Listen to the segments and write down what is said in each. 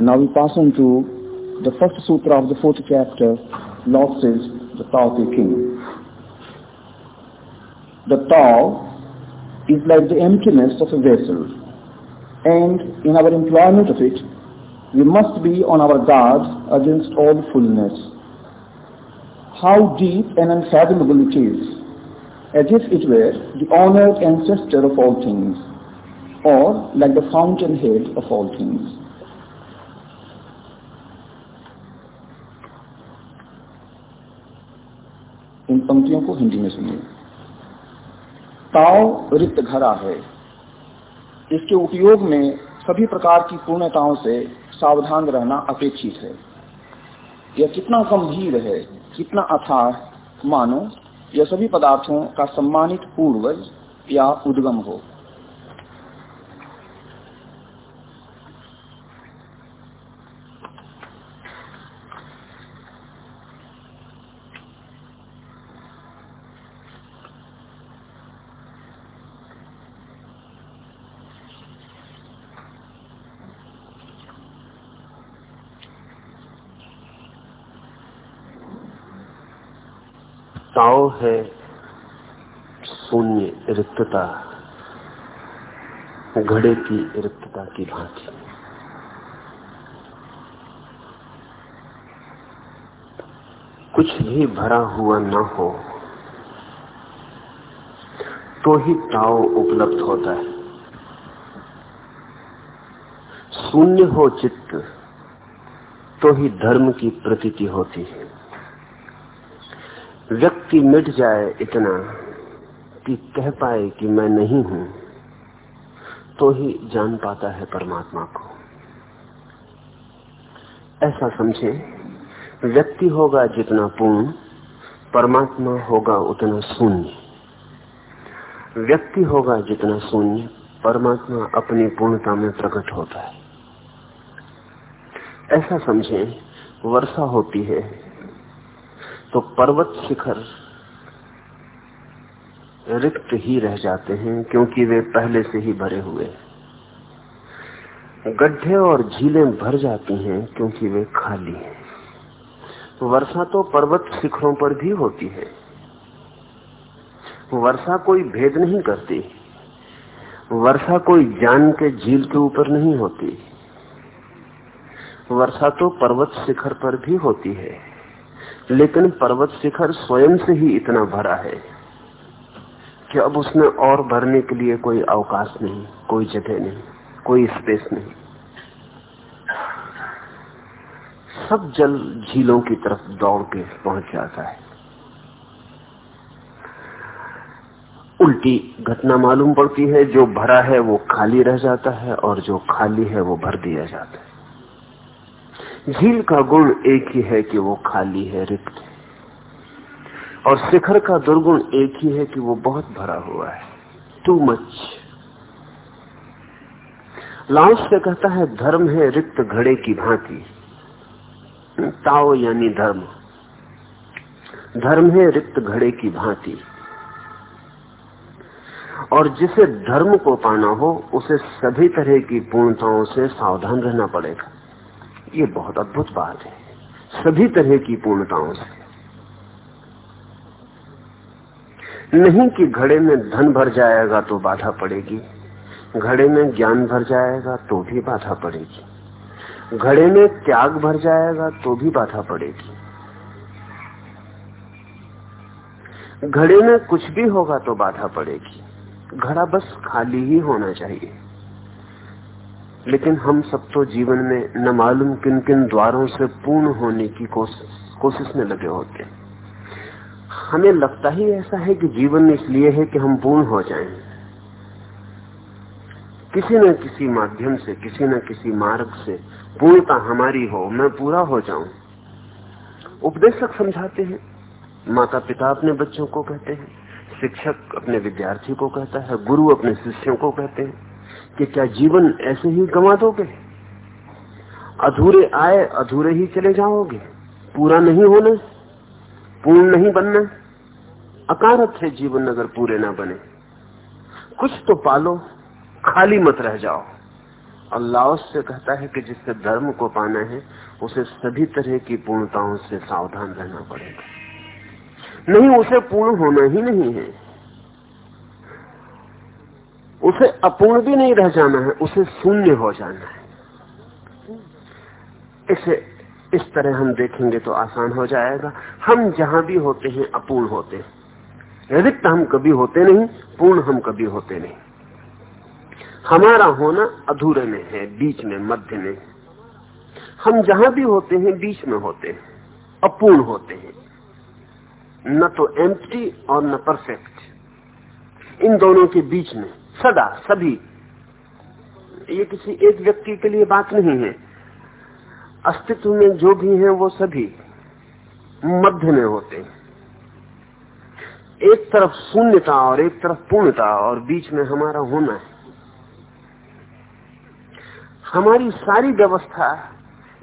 Now we pass on to the first sutra of the fourth chapter. Lord says, the Tao Te King. The Tao is like the emptiness of a vessel, and in our employment of it, we must be on our guard against all fullness. How deep and unfathomable it is, as if it were the honored ancestor of all things, or like the fountainhead of all things. इन पंक्तियों को हिंदी में सुनिए। ताव रिक्त घरा है। इसके उपयोग में सभी प्रकार की पूर्णताओं से सावधान रहना अपेक्षित है। यह कितना गंभीर है, कितना अथाह, मानो यह सभी पदार्थों का सम्मानित पूर्वज या उद्गम हो। ताओ है, शून्य रिक्तता, घड़े की रिक्तता की भांति। कुछ भी भरा हुआ न हो तो ही ताव उपलब्ध होता है। शून्य हो चित्त तो ही धर्म की प्रतीति होती है। व्यक्ति मिट जाए इतना कि कह पाए कि मैं नहीं हूँ तो ही जान पाता है परमात्मा को। ऐसा समझे, व्यक्ति होगा जितना पूर्ण, परमात्मा होगा उतना शून्य। व्यक्ति होगा जितना शून्य, परमात्मा अपनी पूर्णता में प्रकट होता है। ऐसा समझे, वर्षा होती है तो पर्वत शिखर रिक्त ही रह जाते हैं, क्योंकि वे पहले से ही भरे हुए गड्ढे और झीलें भर जाती हैं, क्योंकि वे खाली हैं। वर्षा तो पर्वत शिखरों पर भी होती है। वर्षा कोई भेद नहीं करती। वर्षा कोई जान के झील के ऊपर नहीं होती। वर्षा तो पर्वत शिखर पर भी होती है। लेकिन पर्वत शिखर स्वयं से ही इतना भरा है कि अब उसमें और भरने के लिए कोई अवकाश नहीं, कोई जगह नहीं, कोई स्पेस नहीं। सब जल झीलों की तरफ़ दौड़ के पहुँच जाता है। उल्टी घटना मालूम पड़ती है, जो भरा है वो खाली रह जाता है और जो खाली है वो भर दिया जाता है। झील का गुण एक ही है कि वो खाली है, रिक्त है। और शिखर का दुर्गुण एक ही है कि वो बहुत भरा हुआ है। टू मच लाउस से कहता है, धर्म है रिक्त घड़े की भांति। ताओ यानी धर्म। धर्म है रिक्त घड़े की भांति। और जिसे धर्म को पाना हो, उसे सभी तरह की पूर्णताओं से सावधान रहना पड़ेगा। ये बहुत अद्भुत बात है। सभी तरह की पूर्णताओं से। नहीं कि घड़े में धन भर जाएगा तो बाधा पड़ेगी। घड़े में ज्ञान भर जाएगा तो भी बाधा पड़ेगी। घड़े में त्याग भर जाएगा तो भी बाधा पड़ेगी। घड़े में कुछ भी होगा तो बाधा पड़ेगी। घड़ा बस खाली ही होना चाहिए। लेकिन हम सब तो जीवन में न मालूम किन किन द्वारों से पूर्ण होने की कोशिश कोशिश में लगे होते हमें लगता ही ऐसा है कि जीवन इसलिए है कि हम पूर्ण हो जाएँ। किसी न किसी माध्यम से, किसी न किसी मार्ग से पूर्णता हमारी हो, मैं पूरा हो जाऊँ। उपदेशक समझाते हैं माता पिता अपने बच्चों को कहते हैं, शिक्षक अपने विद्यार्थी को कहता है, गुरु अपने शिष्यों को कहते हैं। कि क्या जीवन ऐसे ही गंवा दोगे? अधूरे आए, अधूरे ही चले जाओगे। पूरा नहीं होना, पूर्ण नहीं बनना। अकारत है जीवन अगर पूरे ना बने। कुछ तो पालो, खाली मत रह जाओ। अल्लाह से कहता है कि जिससे धर्म को पाना है, उसे सभी तरह की पूर्णताओं से सावधान रहना पड़ेगा। नहीं, उसे पूर्ण होना ही नहीं है। उसे अपूर्ण भी नहीं रह जाना है, उसे शून्य हो जाना है। इसे इस तरह हम देखेंगे तो आसान हो जाएगा। हम जहाँ भी होते हैं, अपूर्ण होते हैं। रिक्त हम कभी होते नहीं, पूर्ण हम कभी होते नहीं। हमारा होना अधूरे में है, बीच में, मध्य में। हम जहाँ भी होते हैं, बीच में होते हैं, अपूर्ण होते हैं। न तो एम्प्टी और न परफेक्ट इन दोनों के बीच में। सदा, सभी। ये किसी एक व्यक्ति के लिए बात नहीं है। अस्तित्व में जो भी हैं वो सभी मध्य में होते हैं। एक तरफ़ शून्यता और एक तरफ़ पूर्णता और बीच में हमारा होना है। हमारी सारी व्यवस्था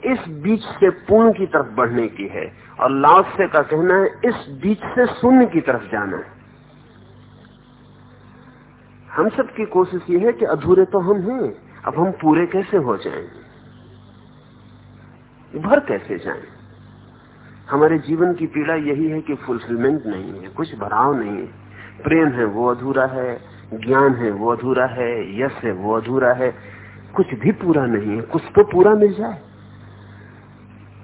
इस बीच से पूर्ण की तरफ़ बढ़ने की है और लाओसे का कहना है, इस बीच से शून्य की तरफ़ जाना है। हम सब की कोशिश ये है कि अधूरे तो हम हैं, अब हम पूरे कैसे हो जाएँ भर कैसे जाएँ? हमारे जीवन की पीड़ा यही है कि फुलफिलमेंट नहीं है, कुछ भराव नहीं है। प्रेम है वो अधूरा है, ज्ञान है वो अधूरा है, यश है वो अधूरा है। कुछ भी पूरा नहीं है, कुछ तो पूरा मिल जाए।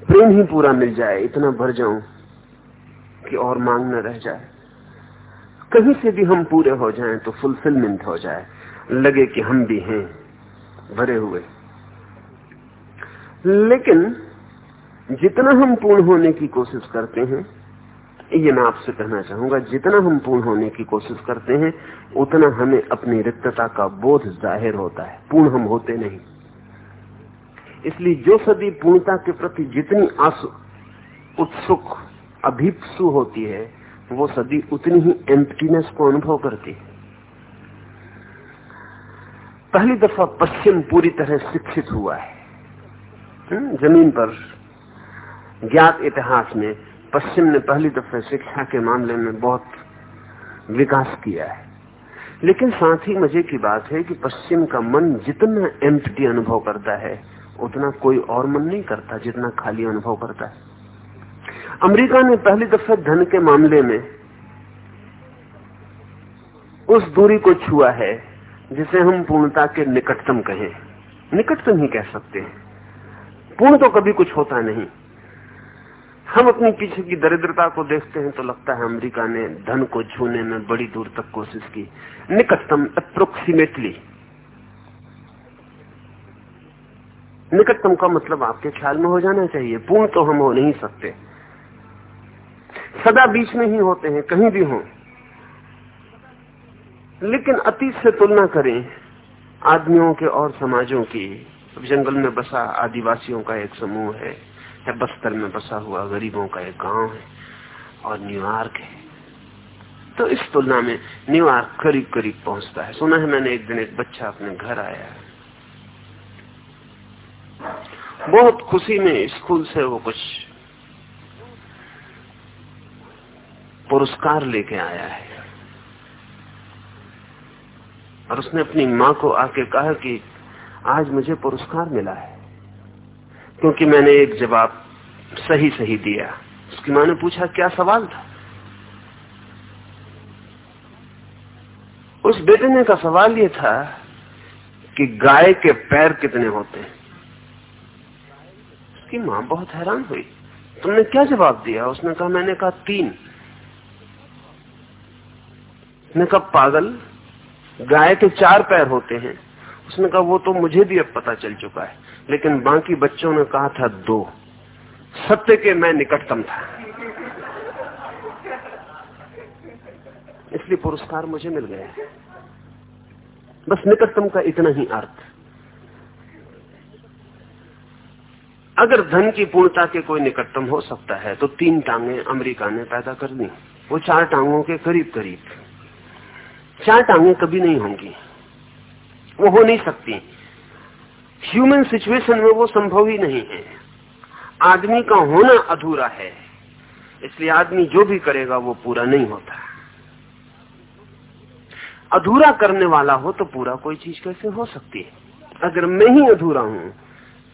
प्रेम ही पूरा मिल जाए, इतना भर जाऊँ कि और मांग न रह जाए। कहीं से भी हम पूरे हो जाएँ तो फुलफिलमेंट हो जाए। लगे कि हम भी हैं, भरे हुए। लेकिन जितना हम पूर्ण होने की कोशिश करते हैं, ये मैं आपसे कहना चाहूँगा, जितना हम पूर्ण होने की कोशिश करते हैं, उतना हमें अपनी रिक्तता का बोध ज़ाहिर होता है। पूर्ण हम होते नहीं। इसलिए जो सदी पूर्णता के प्रति जितनी उत्सुक, अभिप्सु होती है वो सदी उतनी ही एम्प्टीनेस को अनुभव करती पहली दफ़ा पश्चिम पूरी तरह शिक्षित हुआ है। हम्म, ज़मीन पर ज्ञात इतिहास में पश्चिम ने पहली दफे शिक्षा के मामले में बहुत विकास किया है। लेकिन साथ ही मज़े की बात है कि पश्चिम का मन जितना एम्प्टी अनुभव करता है उतना कोई और मन नहीं करता जितना खाली अनुभव करता है। अमेरिका ने पहली दफे धन के मामले में उस दूरी को छुआ है, जिसे हम पूर्णता के निकटतम कहें। निकटतम ही कह सकते हैं। पूर्ण तो कभी कुछ होता नहीं। हम अपनी पीछे की दरिद्रता को देखते हैं तो लगता है अमेरिका ने धन को छूने में बड़ी दूर तक कोशिश की। निकटतम अप्रोक्सीमेटली निकटतम का मतलब आपके ख्याल में हो जाना चाहिए। पूर्ण तो हम हो नहीं सकते। सदा बीच में ही होते हैं, कहीं भी हो। लेकिन अतीत से तुलना करें, आदमियों के और समाजों की। जंगल में बसा आदिवासियों का एक समूह है, या बस्तर में बसा हुआ गरीबों का एक गाँव है, और न्यूयॉर्क है। तो इस तुलना में न्यूयॉर्क करीब करीब पहुँचता है। सुना है मैंने एक दिन एक बच्चा अपने घर आया। बहुत खुशी में स्कूल से वो कुछ पुरस्कार लेके आया है। और उसने अपनी माँ को आके कहा कि आज मुझे पुरस्कार मिला है, क्योंकि मैंने एक जवाब सही सही दिया। उसकी माँ ने पूछा, क्या सवाल था? उस बेटे ने का सवाल यह था कि गाय के पैर कितने होते हैं? उसकी माँ बहुत हैरान हुई। तुमने क्या जवाब दिया? उसने कहा, मैंने कहा, तीन। उसने कहा, पागल, गाय के चार पैर होते हैं। उसने कहा, वो तो मुझे भी अब पता चल चुका है, लेकिन बाकी बच्चों ने कहा था दो। सत्य के मैं निकटतम था। इसलिए पुरस्कार मुझे मिल गया बस निकटतम का इतना ही अर्थ। अगर धन की पूर्णता के कोई निकटतम हो सकता है तो तीन टांगे अमेरिका ने पैदा कर दी। वो चार टांगों के करीब करीब चार टांगे कभी नहीं होंगी। वो हो नहीं सकती। ह्यूमन सिचुएशन में वो संभव ही नहीं है। आदमी का होना अधूरा है। इसलिए आदमी जो भी करेगा, वो पूरा नहीं होता। अधूरा करने वाला हो तो पूरा कोई चीज़ कैसे हो सकती है? अगर मैं ही अधूरा हूँ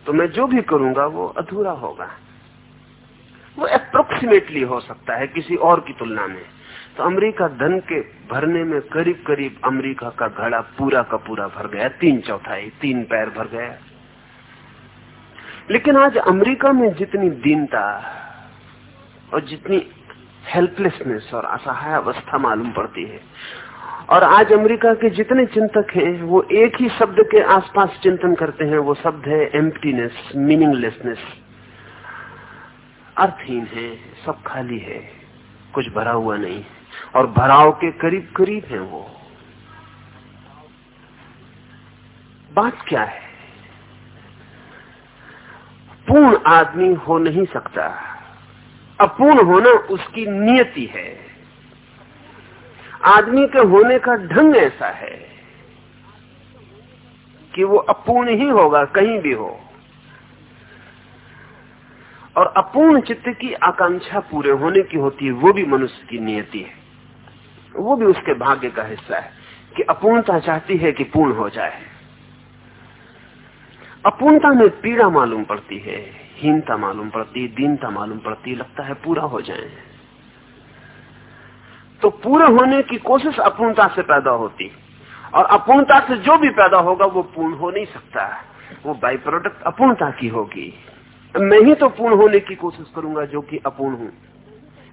तो मैं जो भी करूँगा, वो अधूरा होगा। वो अप्रोक्सीमेटली हो सकता है किसी और की तुलना में। अमेरिका धन के भरने में करीब करीब अमेरिका का घड़ा पूरा का पूरा भर गया। तीन चौथाई, तीन पैर भर गया। लेकिन आज अमेरिका में जितनी दीनता और जितनी हेल्पलेसनेस और असहाय अवस्था मालूम पड़ती है, और आज अमेरिका के जितने चिंतक हैं, वो एक ही शब्द के आसपास चिंतन करते हैं। वो शब्द है एम्प्टीनेस मीनिंगलेसनेस अर्थहीन है, सब खाली है, कुछ भरा हुआ नहीं। और भराव के करीब करीब है वो। बात क्या है? पूर्ण आदमी हो नहीं सकता। अपूर्ण होना उसकी नियति है। आदमी के होने का ढंग ऐसा है कि वो अपूर्ण ही होगा, कहीं भी हो। और अपूर्ण चित्त की आकांक्षा पूरे होने की होती है, वो भी मनुष्य की नियति है। वो भी उसके भाग्य का हिस्सा है कि अपूर्णता चाहती है कि पूर्ण हो जाए। अपूर्णता में पीड़ा मालूम पड़ती है, हीनता मालूम पड़ती है दीनता मालूम पड़ती, लगता है पूरा हो जाए। तो पूरे होने की कोशिश अपूर्णता से पैदा होती। और अपूर्णता से जो भी पैदा होगा, वो पूर्ण हो नहीं सकता। वो बाई प्रोडक्ट अपूर्णता की होगी। मैं ही तो पूर्ण होने की कोशिश करूँगा जो कि अपूर्ण हूँ।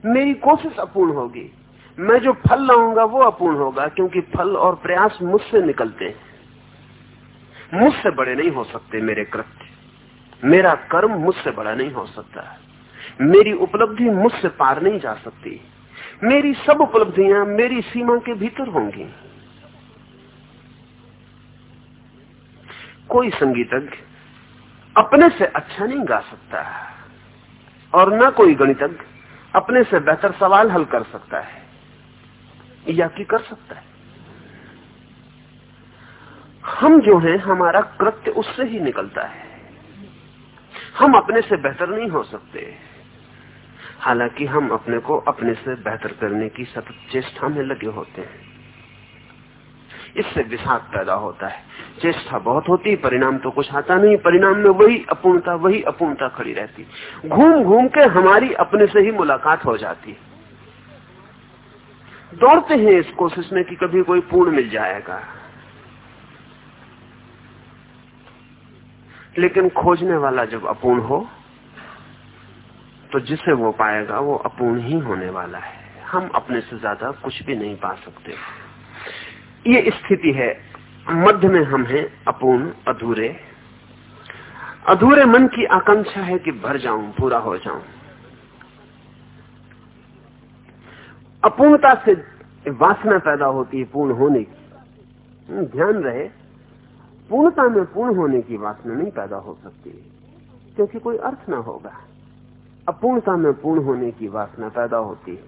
मेरी कोशिश अपूर्ण होगी। मैं जो फल लाऊँगा वो अपूर्ण होगा, क्योंकि फल और प्रयास मुझसे निकलते हैं। मुझसे बड़े नहीं हो सकते मेरे कृत्य। मेरा कर्म मुझसे बड़ा नहीं हो सकता। मेरी उपलब्धि मुझसे पार नहीं जा सकती। मेरी सब उपलब्धियाँ मेरी सीमा के भीतर होंगी। कोई संगीतज्ञ अपने से अच्छा नहीं गा सकता, और न कोई गणितज्ञ अपने से बेहतर सवाल हल कर सकता है। या कि कर सकता है। हम जो हैं, हमारा कृत्य उससे ही निकलता है। हम अपने से बेहतर नहीं हो सकते। हालाँकि हम अपने को अपने से बेहतर करने की सतत चेष्टा में लगे होते हैं। इससे विषाद पैदा होता है। चेष्टा बहुत होती है परिणाम तो कुछ आता नहीं। परिणाम में वही अपूर्णता वही अपूर्णता खड़ी रहती। घूम घूम के हमारी अपने से ही मुलाकात हो जाती दौड़ते हैं इस कोशिश में कि कभी कोई पूर्ण मिल जाएगा। लेकिन खोजने वाला जब अपूर्ण हो तो जिसे वो पाएगा, वो अपूर्ण ही होने वाला है। हम अपने से ज़्यादा कुछ भी नहीं पा सकते। ये स्थिति है, मध्य में हम हैं अपूर्ण, अधूरे। अधूरे मन की आकांक्षा है कि भर जाऊँ, पूरा हो जाऊँ। अपूर्णता से वासना पैदा होती है पूर्ण होने की। ध्यान रहे, पूर्णता में पूर्ण होने की वासना नहीं पैदा हो सकती, क्योंकि कोई अर्थ ना होगा। अपूर्णता में पूर्ण होने की वासना पैदा होती है।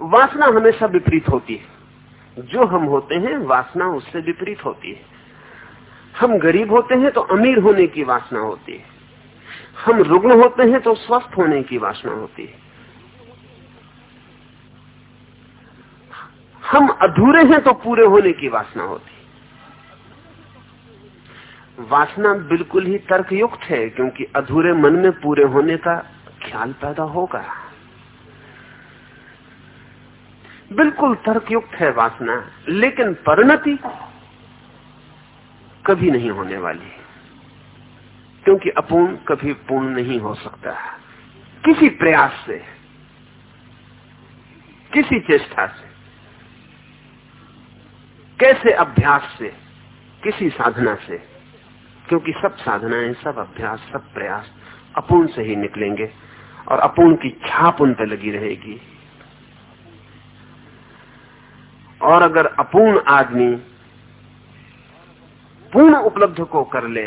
वासना हमेशा विपरीत होती है। जो हम होते हैं, वासना उससे विपरीत होती है। हम गरीब होते हैं तो अमीर होने की वासना होती है। हम रुग्ण होते हैं तो स्वस्थ होने की वासना होती है। हम अधूरे हैं तो पूरे होने की वासना होती वासना बिल्कुल ही तर्कयुक्त है, क्योंकि अधूरे मन में पूरे होने का ख्याल पैदा होगा। बिल्कुल तर्कयुक्त है वासना, लेकिन परिणति कभी नहीं होने वाली क्योंकि अपूर्ण कभी पूर्ण नहीं हो सकता। किसी प्रयास से, किसी चेष्टा से कैसे अभ्यास से, किसी साधना से? क्योंकि सब साधनाएँ, सब अभ्यास, सब प्रयास अपूर्ण से ही निकलेंगे और अपूर्ण की छाप उन पर लगी रहेगी। और अगर अपूर्ण आदमी पूर्ण उपलब्ध को कर ले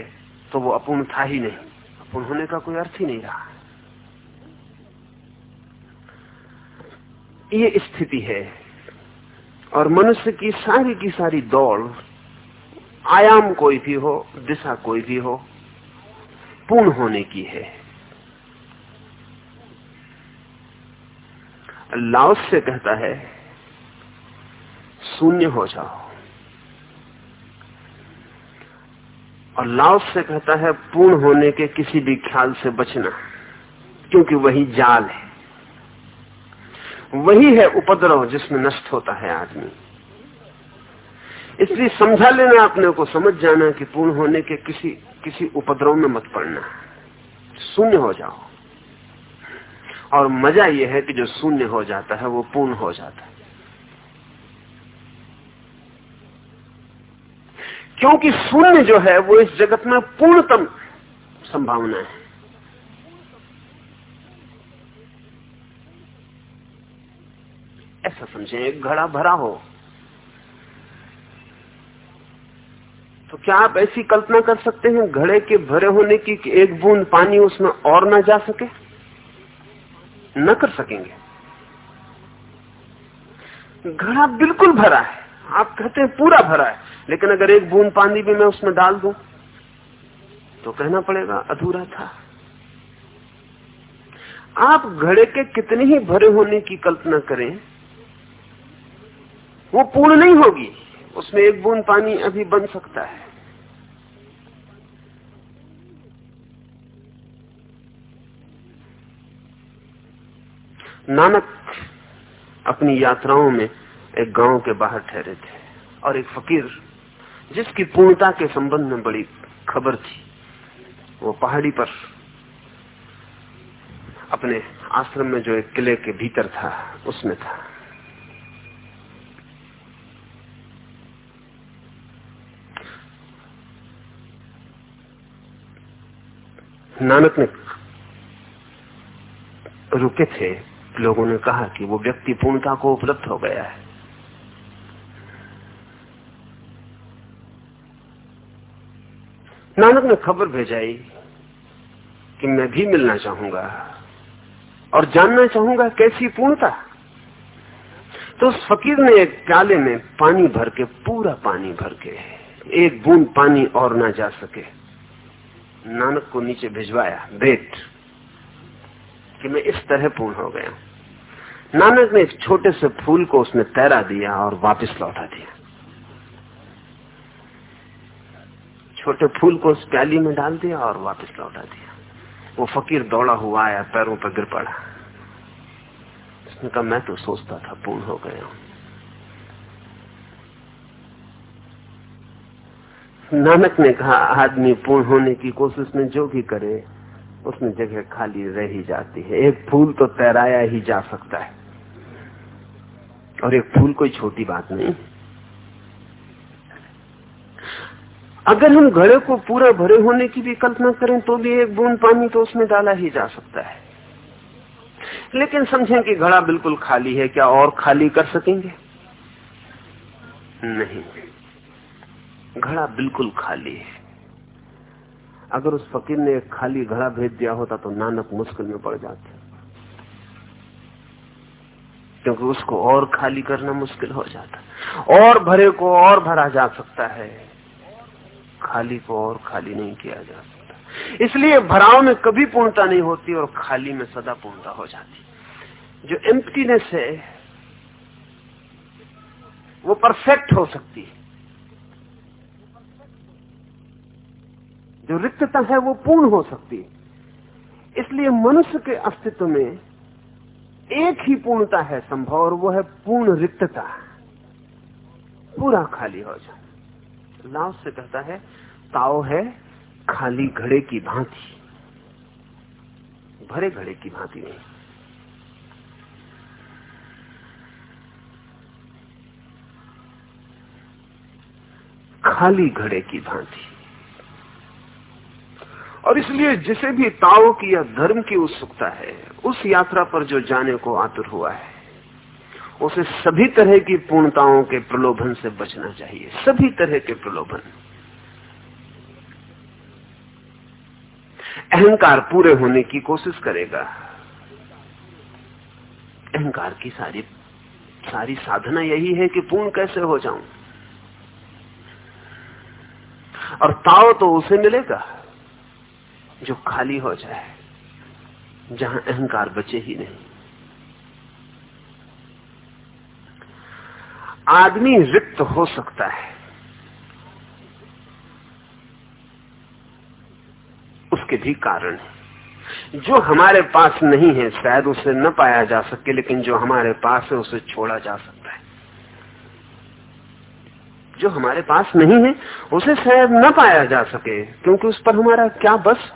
तो वो अपूर्ण था ही नहीं। अपूर्ण होने का कोई अर्थ ही नहीं रहा। ये स्थिति है। और मनुष्य की सारी की सारी दौड़, आयाम कोई भी हो, दिशा कोई भी हो, पूर्ण होने की है। लाओस से कहता है, शून्य हो जाओ। और लाओस से कहता है, पूर्ण होने के किसी भी ख्याल से बचना, क्योंकि वही जाल है। वही है उपद्रव जिसमें नष्ट होता है आदमी। इसलिए समझा लेना अपने को, समझ जाना कि पूर्ण होने के किसी किसी उपद्रव में मत पड़ना। शून्य हो जाओ। और मज़ा यह है कि जो शून्य हो जाता है, वो पूर्ण हो जाता है। क्योंकि शून्य जो है, वो इस जगत में पूर्णतम संभावना है। ऐसा समझें, एक घड़ा भरा हो। तो क्या आप ऐसी कल्पना कर सकते हैं, घड़े के भरे होने की कि एक बूंद पानी उसमें और न जा सके? न कर सकेंगे। घड़ा बिल्कुल भरा है। आप कहते हैं पूरा भरा है, लेकिन अगर एक बूंद पानी भी मैं उसमें डाल दूँ तो कहना पड़ेगा अधूरा था। आप घड़े के कितने ही भरे होने की कल्पना करें वो पूर्ण नहीं होगी। उसमें एक बूंद पानी अभी बन सकता है। नानक अपनी यात्राओं में एक गाँव के बाहर ठहरे थे और एक फकीर, जिसकी पूर्णता के संबंध में बड़ी खबर थी, वो पहाड़ी पर अपने आश्रम में जो एक किले के भीतर था, उसमें था। नानक ने रुके थे, लोगों ने कहा कि वो व्यक्ति पूर्णता को उपलब्ध हो गया है। नानक ने खबर भेजाई कि मैं भी मिलना चाहूँगा और जानना चाहूँगा कैसी पूर्णता। तो उस फकीर ने एक प्याले में पानी भर के, पूरा पानी भर के, एक बूंद पानी और ना जा सके। नानक को नीचे भिजवाया बेट कि मैं इस तरह पूर्ण हो गया। नानक ने एक छोटे से फूल को उसने तैरा दिया और वापस लौटा दिया। छोटे फूल को उस प्याली में डाल दिया और वापस लौटा दिया। वो फकीर दौड़ा हुआ आया, पैरों पर गिर पड़ा। उसने कहा, मैं तो सोचता था पूर्ण हो गया नानक ने कहा, आदमी पूर्ण होने की कोशिश में जो भी करे, उसमें जगह खाली रह ही जाती है। एक फूल तो तैराया ही जा सकता है। और एक फूल कोई छोटी बात नहीं। अगर हम घड़े को पूरा भरे होने की भी कल्पना करें तो भी एक बूंद पानी तो उसमें डाला ही जा सकता है। लेकिन समझें कि घड़ा बिल्कुल खाली है, क्या और खाली कर सकेंगे? नहीं। घड़ा बिल्कुल खाली है। अगर उस फकीर ने एक खाली घड़ा भेज दिया होता तो नानक मुश्किल में पड़ जाते। क्योंकि उसको और खाली करना मुश्किल हो जाता। और भरे को और भरा जा सकता है। खाली को और खाली नहीं किया जा सकता। इसलिए भराव में कभी पूर्णता नहीं होती और खाली में सदा पूर्णता हो जाती। जो एम्प्टीनेस है, वो परफेक्ट हो सकती है। जो रिक्तता है वो पूर्ण हो सकती है। इसलिए मनुष्य के अस्तित्व में एक ही पूर्णता है संभव और वो है पूर्ण रिक्तता। पूरा खाली हो जाए। लाव से कहता है, ताओ है खाली घड़े की भांति। भरे घड़े की भांति नहीं। खाली घड़े की भांति। और इसलिए जिसे भी ताओ की या धर्म की उत्सुकता है, उस यात्रा पर जो जाने को आतुर हुआ है, उसे सभी तरह की पूर्णताओं के प्रलोभन से बचना चाहिए। सभी तरह के प्रलोभन। अहंकार पूरे होने की कोशिश करेगा। अहंकार की सारी सारी साधना यही है कि पूर्ण कैसे हो जाऊँ। और ताव तो उसे मिलेगा। जो खाली हो जाए, जहाँ अहंकार बचे ही नहीं। आदमी रिक्त हो सकता है। उसके भी कारण है। जो हमारे पास नहीं है, शायद उसे न पाया जा सके, लेकिन जो हमारे पास है, उसे छोड़ा जा सकता है। जो हमारे पास नहीं है, उसे शायद न पाया जा सके, क्योंकि उस पर हमारा क्या बस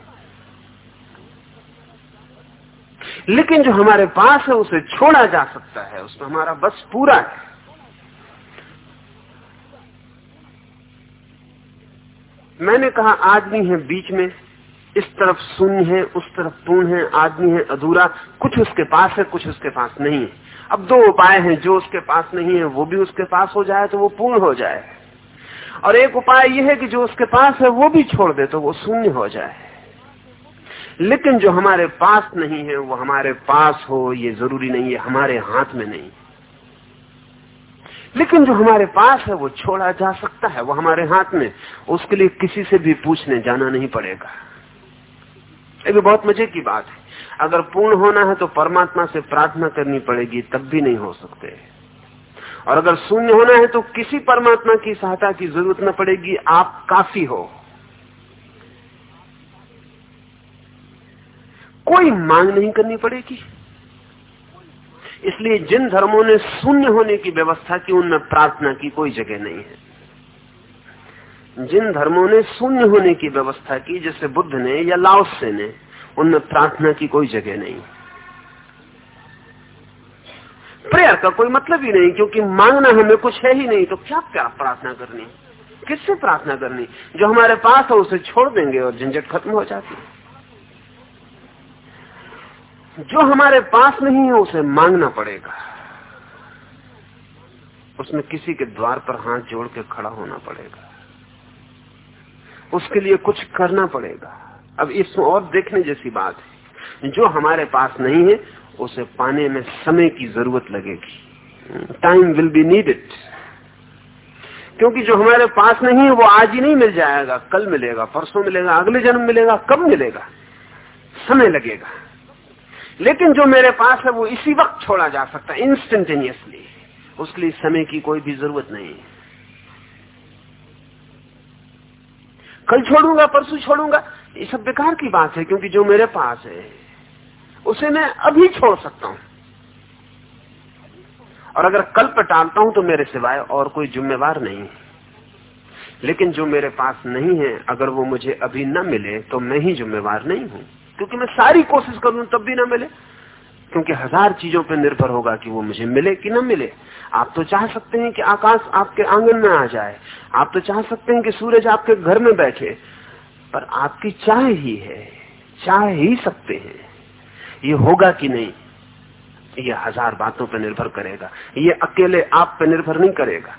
लेकिन जो हमारे पास है, उसे छोड़ा जा सकता है। उसमें हमारा बस पूरा है। मैंने कहा, आदमी है बीच में। इस तरफ़ शून्य है, उस तरफ़ पूर्ण है। आदमी है अधूरा। कुछ उसके पास है, कुछ उसके पास नहीं है। अब दो उपाय हैं। जो उसके पास नहीं है, वो भी उसके पास हो जाए तो वो पूर्ण हो जाए। और एक उपाय यह है कि जो उसके पास है, वो भी छोड़ दे तो वो शून्य हो जाए। लेकिन जो हमारे पास नहीं है, वो हमारे पास हो, ये ज़रूरी नहीं है, हमारे हाथ में नहीं। लेकिन जो हमारे पास है, वो छोड़ा जा सकता है, वो हमारे हाथ में। उसके लिए किसी से भी पूछने जाना नहीं पड़ेगा। ये भी बहुत मज़े की बात है। अगर पूर्ण होना है तो परमात्मा से प्रार्थना करनी पड़ेगी, तब भी नहीं हो सकते। और अगर शून्य होना है तो किसी परमात्मा की सहायता की ज़रूरत न पड़ेगी, आप काफ़ी हो। कोई मांग नहीं करनी पड़ेगी। इसलिए जिन धर्मों ने शून्य होने की व्यवस्था की, उनमें प्रार्थना की कोई जगह नहीं है। जिन धर्मों ने शून्य होने की व्यवस्था की, जैसे बुद्ध ने या लाओसे ने, उनमें प्रार्थना की कोई जगह नहीं। प्रेयर का कोई मतलब ही नहीं, क्योंकि मांगना हमें कुछ है ही नहीं तो क्या क्या प्रार्थना करनी? किससे प्रार्थना करनी? जो हमारे पास है, उसे छोड़ देंगे और झंझट खत्म हो जाती है। जो हमारे पास नहीं है, उसे मांगना पड़ेगा। उसमें किसी के द्वार पर हाथ जोड़ के खड़ा होना पड़ेगा। उसके लिए कुछ करना पड़ेगा। अब इसमें और देखने जैसी बात है। जो हमारे पास नहीं है, उसे पाने में समय की ज़रूरत लगेगी। टाइम विल बी नीडेड क्योंकि जो हमारे पास नहीं है, वो आज ही नहीं मिल जाएगा। कल मिलेगा, परसों मिलेगा, अगले जन्म मिलेगा, कब मिलेगा? समय लगेगा। लेकिन जो मेरे पास है वो इसी वक्त छोड़ा जा सकता है इंस्टेंटेनियसली उसके लिए समय की कोई भी ज़रूरत नहीं। है कल छोड़ूँगा, परसों छोड़ूँगा, ये सब बेकार की बात है, क्योंकि जो मेरे पास है, उसे मैं अभी छोड़ सकता हूँ। और अगर कल पर टालता हूँ तो मेरे सिवाय और कोई जिम्मेवार नहीं। लेकिन जो मेरे पास नहीं है, अगर वो मुझे अभी न मिले तो मैं ही जिम्मेवार नहीं हूँ। क्योंकि मैं सारी कोशिश कर लू तब भी ना मिले। क्योंकि हज़ार चीज़ों पर निर्भर होगा कि वो मुझे मिले कि ना मिले। आप तो चाह सकते हैं कि आकाश आपके आँगन में आ जाए। आप तो चाह सकते हैं कि सूरज आपके घर में बैठे। पर आपकी चाह ही है। चाह ही सकते हैं। ये होगा कि नहीं? ये हज़ार बातों पर निर्भर करेगा। ये अकेले आप पर निर्भर नहीं करेगा।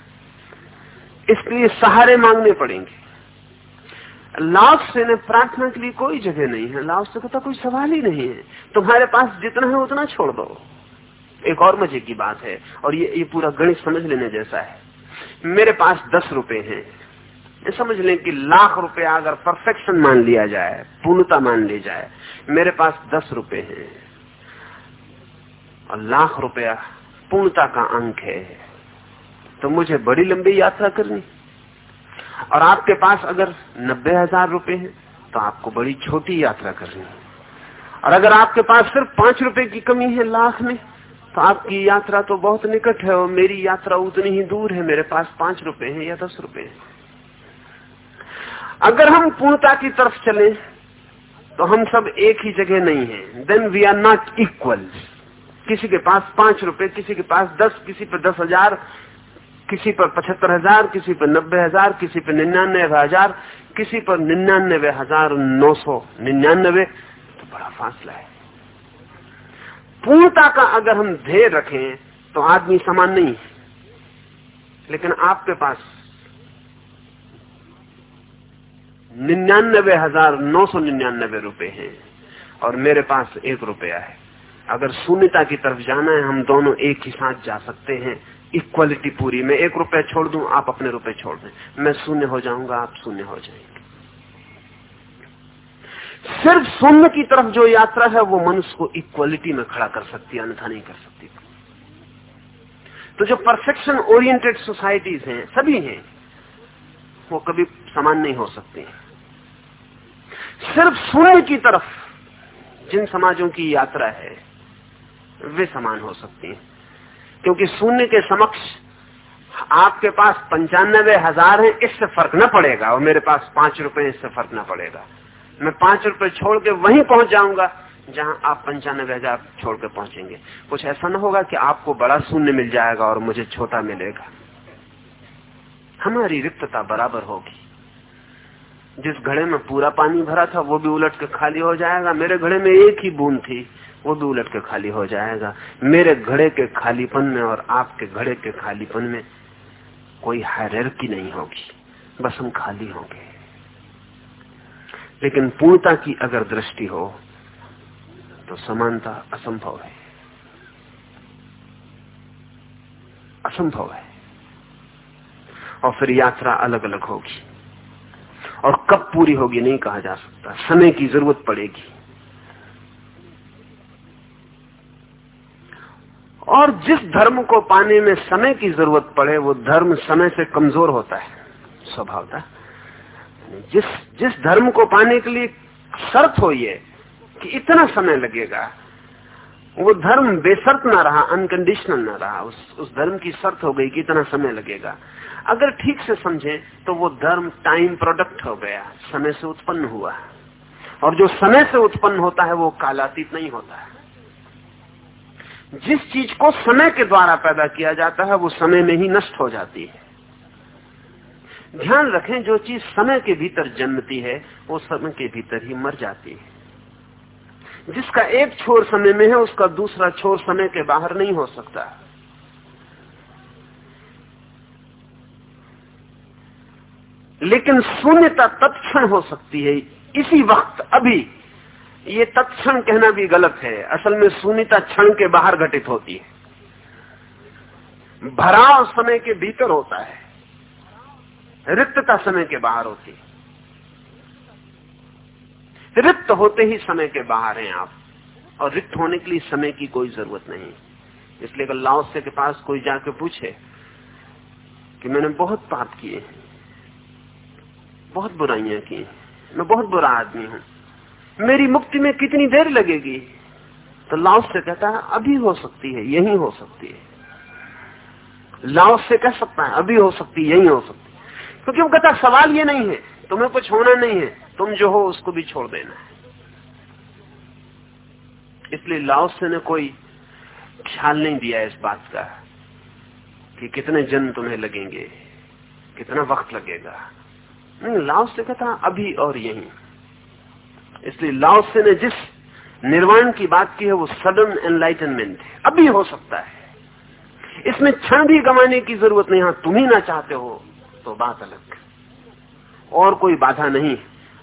इसलिए सहारे मांगने पड़ेंगे। लाभ से ने प्रार्थना के लिए कोई जगह नहीं है। लाभ से तो कोई सवाल ही नहीं है। तुम्हारे पास जितना है उतना छोड़ दो। एक और मज़े की बात है, और ये ये पूरा गणित समझ लेने जैसा है। मेरे पास दस रुपए हैं। समझ लें कि लाख रुपया अगर परफेक्शन मान लिया जाए, पूर्णता मान ली जाए, मेरे पास दस रुपए हैं। और लाख रुपया पूर्णता का अंक है। तो मुझे बड़ी लंबी यात्रा करनी। और आपके पास अगर नब्बे हज़ार रुपए है तो आपको बड़ी छोटी यात्रा करनी है। और अगर आपके पास सिर्फ़ पाँच रुपए की कमी है लाख में तो आपकी यात्रा तो बहुत निकट है और मेरी यात्रा उतनी ही दूर है। मेरे पास पाँच रुपए है या दस रुपए है। अगर हम पूर्णता की तरफ़ चले तो हम सब एक ही जगह नहीं है। Then we are not equal किसी के पास पाँच रुपए, किसी के पास दस, किसी पे दस हज़ार किसी पर पचहत्तर हज़ार, किसी पर नब्बे हज़ार, किसी पर निन्यानवे हज़ार, किसी पर निन्यानवे हज़ार नौ सौ निन्यानवे। तो बड़ा फासला है। पूर्णता का अगर हम ध्येय रखें तो आदमी समान नहीं है। लेकिन आपके पास निन्यानबे हज़ार नौ सौ निन्यानबे रुपए है और मेरे पास एक रुपया है। अगर शून्यता की तरफ़ जाना है, हम दोनों एक ही साथ जा सकते हैं। इक्वलिटी पूरी। मैं एक रुपए छोड़ दूँ, आप अपने रुपए छोड़ दें। मैं शून्य हो जाऊँगा, आप शून्य हो जाएँगे। सिर्फ़ शून्य की तरफ़ जो यात्रा है, वो मनुष्य को इक्वलिटी में खड़ा कर सकती है, अन्यथा नहीं कर सकती। तो जो परफेक्शन ओरिएंटेड सोसाइटीज हैं, सभी हैं, वो कभी समान नहीं हो सकती सिर्फ़ शून्य की तरफ़ जिन समाजों की यात्रा है, वे समान हो सकती हैं। क्योंकि शून्य के समक्ष आपके पास पंचानबे हज़ार है, इससे फ़र्क न पड़ेगा, और मेरे पास पाँच रुपए इससे फ़र्क न पड़ेगा। मैं पाँच रुपए छोड़ के वहीं पहुँच जाऊँगा, जहाँ आप पंचानबे हज़ार छोड़ के पहुँचेंगे। कुछ ऐसा ना होगा कि आपको बड़ा शून्य मिल जाएगा और मुझे छोटा मिलेगा। हमारी रिक्तता बराबर होगी। जिस घड़े में पूरा पानी भरा था, वो भी उलट के खाली हो जाएगा। मेरे घड़े में एक ही बूंद थी। वो भी उलट के खाली हो जाएगा। मेरे घड़े के खालीपन में और आपके घड़े के खालीपन में कोई हायरकी नहीं होगी, बस हम खाली होंगे। लेकिन पूर्णता की अगर दृष्टि हो तो समानता असंभव है। असंभव है। और फिर यात्रा अलग अलग होगी। और कब पूरी होगी नहीं कहा जा सकता। समय की ज़रूरत पड़ेगी। और जिस धर्म को पाने में समय की ज़रूरत पड़े, वो धर्म समय से कमज़ोर होता है, स्वभावता। जिस जिस धर्म को पाने के लिए शर्त हो ये, कि इतना समय लगेगा, वो धर्म बेसर्त ना रहा अनकंडीशनल ना रहा, उस उस धर्म की शर्त हो गई कि इतना समय लगेगा। अगर ठीक से समझे तो वो धर्म टाइम प्रोडक्ट हो गया, समय से उत्पन्न हुआ। और जो समय से उत्पन्न होता है, वो कालातीत नहीं होता। है जिस चीज़ को समय के द्वारा पैदा किया जाता है, वो समय में ही नष्ट हो जाती है। ध्यान रखें, जो चीज़ समय के भीतर जन्मती है, वो समय के भीतर ही मर जाती है। जिसका एक छोर समय में है, उसका दूसरा छोर समय के बाहर नहीं हो सकता। लेकिन शून्यता तत्क्षण हो सकती है। इसी वक्त, अभी ये तत्क्षण कहना भी गलत है। असल में शून्यता क्षण के बाहर घटित होती है। भराव समय के भीतर होता है। रिक्तता समय के बाहर होती है। रिक्त होते ही समय के बाहर हैं आप, और रिक्त होने के लिए समय की कोई ज़रूरत नहीं। इसलिए अगर लाओसे के पास कोई जाके पूछे कि मैंने बहुत पाप किए हैं, बहुत बुराइयाँ की मैं बहुत बुरा आदमी हूँ मेरी मुक्ति में कितनी देर लगेगी? तो लाओस से कहता है, अभी हो सकती है, यही हो सकती है। लाओस से कह सकता है, अभी हो सकती है, यही हो सकती है। क्योंकि वो कहता सवाल ये नहीं है, तुम्हें कुछ होना नहीं है, तुम जो हो उसको भी छोड़ देना है। इसलिए लाओसे ने कोई ख्याल नहीं दिया इस बात का, कि कितने जन्म तुम्हें लगेंगे, कितना वक्त लगेगा। नहीं लाओस कहता अभी और यही। इसलिए लाओसे ने जिस निर्वाण की बात की है, वो सडन एनलाइटनमेंट है। अभी हो सकता है। इसमें क्षण भी गंवाने की ज़रूरत नहीं। हाँ तुम ही ना चाहते हो तो बात अलग और कोई बाधा नहीं।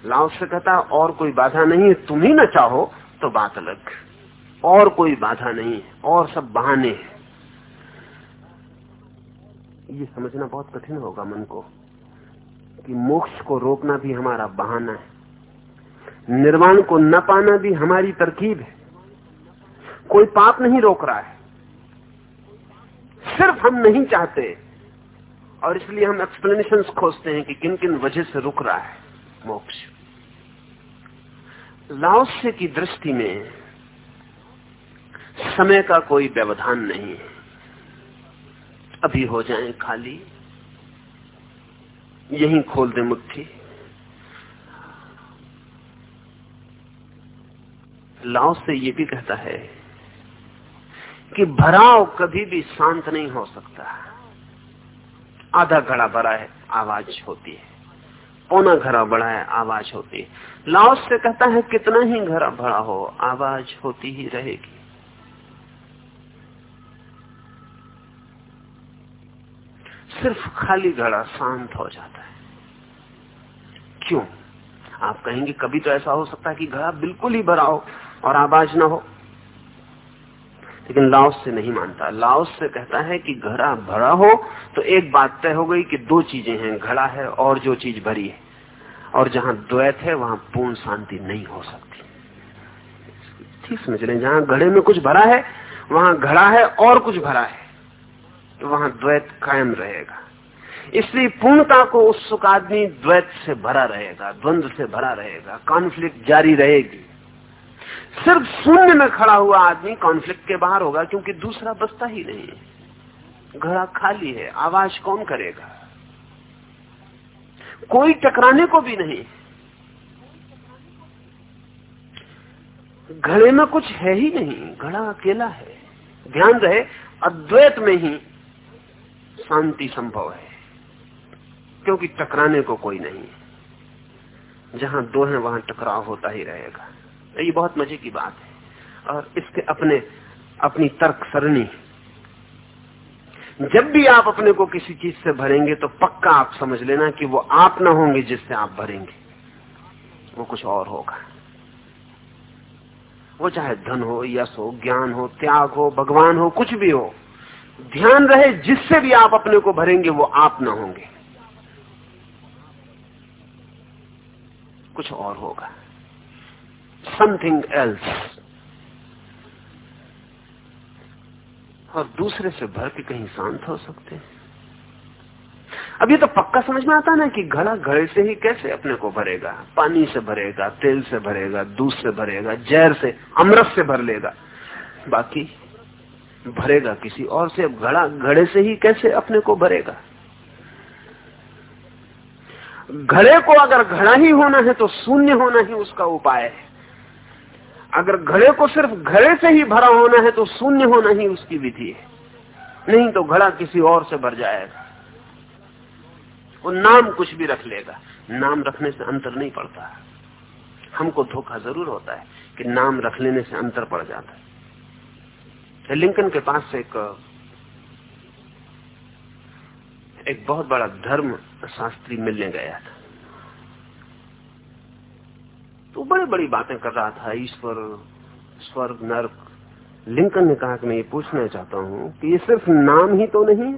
लाओ से कहता, और कोई बाधा नहीं। है तुम ही ना चाहो तो बात अलग और कोई बाधा नहीं। और सब बहाने हैं। ये समझना बहुत कठिन होगा मन को कि मोक्ष को रोकना भी हमारा बहाना है। निर्वाण को न पाना भी हमारी तरकीब है। कोई पाप नहीं रोक रहा है। सिर्फ़ हम नहीं चाहते। और इसलिए हम एक्सप्लेनेशन खोजते हैं कि किन किन वजह से रुक रहा है मोक्ष। लाओस्य की दृष्टि में समय का कोई व्यवधान नहीं है। अभी हो जाए खाली। यहीं खोल दे मुट्ठी। लाओ से ये भी कहता है कि भराव कभी भी शांत नहीं हो सकता। आधा घड़ा भरा है, आवाज़ होती है। पौना घड़ा बड़ा है, आवाज़ होती है। लाओस से कहता है, कितना ही घड़ा भरा हो, आवाज़ होती ही रहेगी। सिर्फ़ खाली घड़ा शांत हो जाता है। क्यों? आप कहेंगे, कभी तो ऐसा हो सकता है कि घड़ा बिल्कुल ही भरा हो और आवाज़ ना हो। लेकिन लाओस से नहीं मानता। लाओस से कहता है कि घड़ा भरा हो तो एक बात तय हो गई कि दो चीज़ें हैं, घड़ा है और जो चीज़ भरी है। और जहाँ द्वैत है, वहाँ पूर्ण शांति नहीं हो सकती। ठीक समझ लें जहाँ घड़े में कुछ भरा है, वहाँ घड़ा है और कुछ भरा है तो वहाँ द्वैत कायम रहेगा। इसलिए पूर्णता को उत्सुक आदमी द्वैत से भरा रहेगा, द्वंद्व से भरा रहेगा कॉन्फ्लिक्ट जारी रहेगी। सिर्फ़ शून्य में खड़ा हुआ आदमी कॉन्फ्लिक्ट के बाहर होगा, क्योंकि दूसरा बसता ही नहीं है। घड़ा खाली है, आवाज़ कौन करेगा? कोई टकराने को भी नहीं। घड़े में कुछ है ही नहीं, घड़ा अकेला है। ध्यान रहे, अद्वैत में ही शांति संभव है, क्योंकि टकराने को कोई नहीं जहाँ दो हैं, वहाँ टकराव होता ही रहेगा। ये बहुत मज़े की बात है। और इसके अपने, अपनी तर्क सरणी। जब भी आप अपने को किसी चीज़ से भरेंगे तो पक्का आप समझ लेना कि वो आप ना होंगे जिससे आप भरेंगे। वो कुछ और होगा। वो चाहे धन हो, यश हो, ज्ञान हो, त्याग हो, भगवान हो, कुछ भी हो, ध्यान रहे जिससे भी आप अपने को भरेंगे वो आप ना होंगे। कुछ और होगा। समथिंग एल्स और दूसरे से भर के कहीं शांत हो सकते हैं। अब ये तो पक्का समझ में आता ना कि घड़ा घड़े से ही कैसे अपने को भरेगा? पानी से भरेगा, तेल से भरेगा, दूध से भरेगा, जहर से, अमृत से भर लेगा। बाकी भरेगा किसी और से घड़ा घड़े से ही कैसे अपने को भरेगा? घड़े को अगर घड़ा ही होना है तो शून्य होना ही उसका उपाय है। अगर घड़े को सिर्फ़ घड़े से ही भरा होना है तो शून्य होना ही उसकी विधि है। नहीं तो घड़ा किसी और से भर जाएगा। वो नाम कुछ भी रख लेगा। नाम रखने से अंतर नहीं पड़ता। हमको धोखा ज़रूर होता है कि नाम रख लेने से अंतर पड़ जाता है। लिंकन के पास एक एक बहुत बड़ा धर्म शास्त्री मिलने गया था। तो बड़े बड़ी बातें कर रहा था, ईश्वर, स्वर्ग, नर्क। लिंकन ने कहा कि मैं ये पूछना चाहता हूँ कि ये सिर्फ़ नाम ही तो नहीं?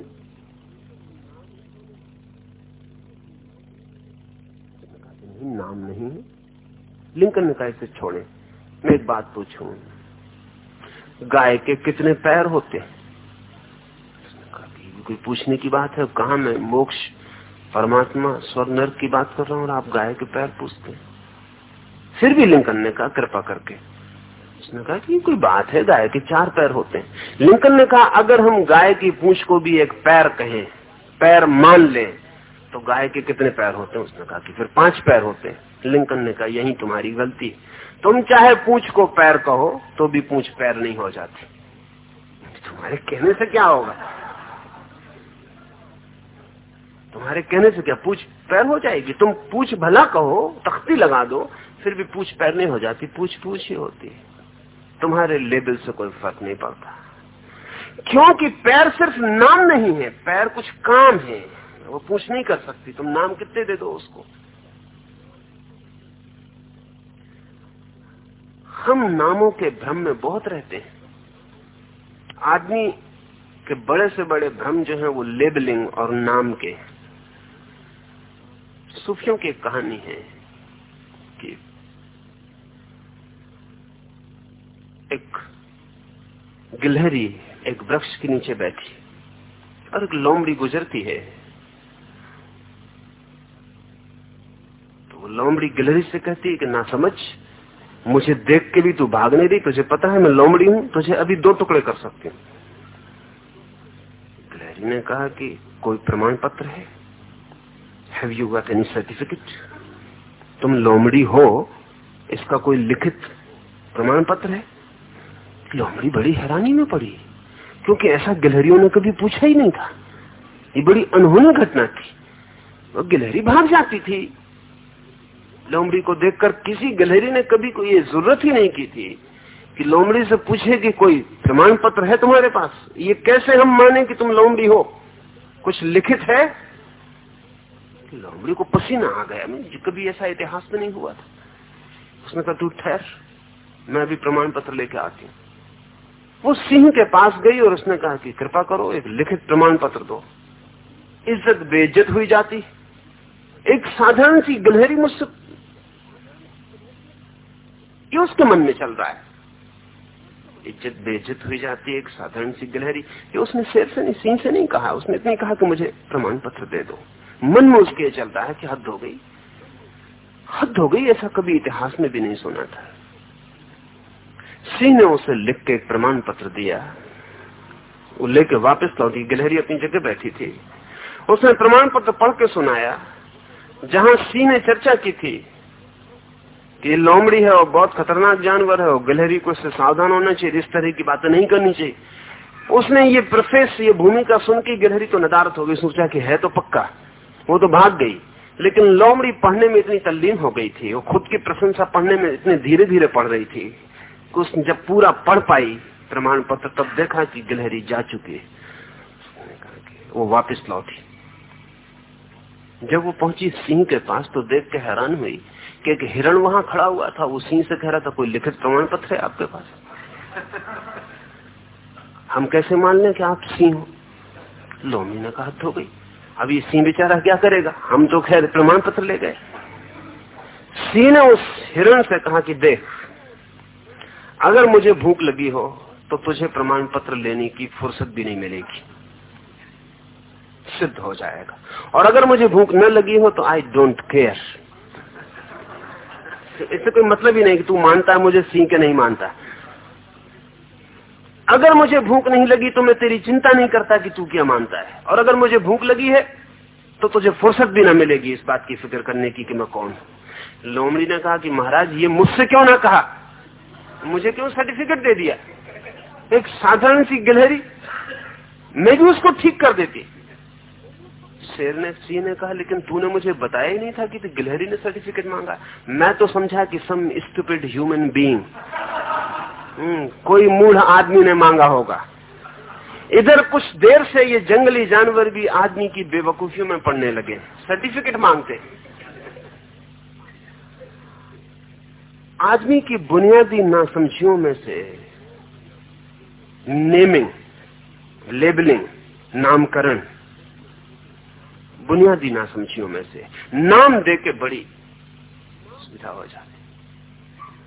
नहीं नाम नहीं। है लिंकन ने कहा, इसे छोड़े। मैं एक बात पूछूँ। गाय के कितने पैर होते हैं? कोई पूछने की बात है। कहा मैं मोक्ष, परमात्मा, स्वर्ग, नर्क की बात कर रहा हूँ और आप गाय के पैर पूछते हैं? फिर भी लिंकन ने कहा, कृपा करके। उसने कहा कि कोई बात है, गाय के चार पैर होते हैं। लिंकन ने कहा, अगर हम गाय की पूछ को भी एक पैर कहें, पैर मान लें तो गाय के कितने पैर होते हैं? उसने कहा कि फिर पाँच पैर होते हैं। लिंकन ने कहा, यही तुम्हारी गलती। तुम चाहे पूछ को पैर कहो तो भी पूछ पैर नहीं हो जाती। तुम्हारे कहने से क्या होगा? तुम्हारे कहने से क्या पूछ पैर हो जाएगी? तुम पूछ भला कहो, तख्ती लगा दो फिर भी पूछ पैर नहीं हो जाती, पूछ पूछ ही होती तुम्हारे लेबल से कोई फ़र्क नहीं पड़ता। क्योंकि पैर सिर्फ़ नाम नहीं है, पैर कुछ काम है। वो पूछ नहीं कर सकती, तुम नाम कितने दे दो उसको। हम नामों के भ्रम में बहुत रहते हैं। आदमी के बड़े से बड़े भ्रम जो है, वो लेबलिंग और नाम के। सूफियों की कहानी है कि एक गिलहरी, एक वृक्ष के नीचे बैठी और एक लोमड़ी गुजरती है। तो वो लोमड़ी गिलहरी से कहती है कि, ना समझ, मुझे देख के भी तू भाग नहीं रही, तुझे पता है मैं लोमड़ी हूँ, तुझे अभी दो टुकड़े कर सकती हूँ। गिलहरी ने कहा कि, कोई प्रमाण पत्र है? Have you got any certificate तुम लोमड़ी हो, इसका कोई लिखित प्रमाण पत्र है? लोमड़ी बड़ी हैरानी में पड़ी, क्योंकि ऐसा गिलहरियों ने कभी पूछा ही नहीं था। ये बड़ी अनहोनी घटना थी। वो गिलहरी भाग जाती थी। लोमड़ी को देखकर किसी गिलहरी ने कभी कोई ये ज़रूरत ही नहीं की थी कि लोमड़ी से पूछे कि कोई प्रमाण पत्र है तुम्हारे पास? ये कैसे हम माने कि तुम लोमड़ी हो? कुछ लिखित है? लोमड़ी को पसीना आ गया। मैं कभी ऐसा इतिहास में नहीं हुआ था। उसने कहा, तू ठहर, मैं अभी प्रमाण पत्र लेके आती हूँ। वो सिंह के पास गई और उसने कहा कि कृपा करो, एक लिखित प्रमाण पत्र दो। इज़्ज़त बेइज्जत हुई जाती। एक साधारण सी गिलहरी मुझसे ये उसके मन में चल रहा है। इज़्ज़त बेइज्जत हुई जाती है एक साधारण सी गिलहरी। ये उसने शेर से नहीं, सिंह से नहीं कहा, उसने इतनी कहा कि मुझे प्रमाण पत्र दे दो। मन में उसके चलता है कि हद हो गई। हद हो गई ऐसा कभी इतिहास में भी नहीं सुना था। सिंह ने उसे लिख के एक प्रमाण पत्र दिया। वो लेके वापस लौटी, गिलहरी अपनी जगह बैठी थी। उसने प्रमाण पत्र पढ़ के सुनाया, जहाँ सिंह ने चर्चा की थी कि लोमड़ी है और बहुत खतरनाक जानवर है और गिलहरी को इससे सावधान होना चाहिए, इस तरह की बातें नहीं करनी चाहिए। उसने ये प्रोफेस, ये भूमिका सुन के गिलहरी तो नदारत हो गई, सोचा कि है तो पक्का, वो तो भाग गई। लेकिन लोमड़ी पढ़ने में इतनी तल्लीन हो गई थी, वो खुद की प्रशंसा पढ़ने में इतने धीरे धीरे पढ़ रही थी। उसने जब पूरा पढ़ पाई, प्रमाण पत्र, तब देखा कि गिलहरी जा चुकी है। वो वापस लौटी। जब वो पहुँची सिंह के पास तो देख के हैरान हुई कि एक हिरण वहाँ खड़ा हुआ था। वो सिंह से कह रहा था, कोई लिखित प्रमाण पत्र है आपके पास? हम कैसे मान लें कि आप सिंह हो? लोमी ने कहा हो गई अब ये सिंह बेचारा क्या करेगा? हम तो खैर प्रमाण पत्र ले गए। सिंह ने उस हिरण से कहा कि देख अगर मुझे भूख लगी हो तो तुझे प्रमाण पत्र लेने की फुर्सत भी नहीं मिलेगी। सिद्ध हो जाएगा। और अगर मुझे भूख न लगी हो तो आई डोंट केयर इससे कोई मतलब ही नहीं कि तू मानता है, मुझे सिंह के नहीं मानता। अगर मुझे भूख नहीं लगी तो मैं तेरी चिंता नहीं करता कि तू क्या मानता है। और अगर मुझे भूख लगी है तो तुझे फुर्सत भी ना मिलेगी इस बात की फ़िक्र करने की कि मैं कौन। हूँ लोमड़ी ने कहा कि महाराज, ये मुझसे क्यों ना कहा? मुझे क्यों सर्टिफिकेट दे दिया? एक साधारण सी गिलहरी मैं भी उसको ठीक कर देती। शेर ने, सिंह ने कहा, लेकिन तूने मुझे बताया ही नहीं था कि तो गिलहरी ने सर्टिफिकेट मांगा। मैं तो समझा कि सम स्टूपिड ह्यूमन बीइंग कोई मूढ़ आदमी ने मांगा होगा। इधर कुछ देर से ये जंगली जानवर भी आदमी की बेवकूफियों में पड़ने लगे। सर्टिफिकेट मांगते। आदमी की बुनियादी नासमझियों में से नेमिंग, लेबलिंग, नामकरण, बुनियादी नासमझियों में से नाम दे के बड़ी सुविधा हो जाती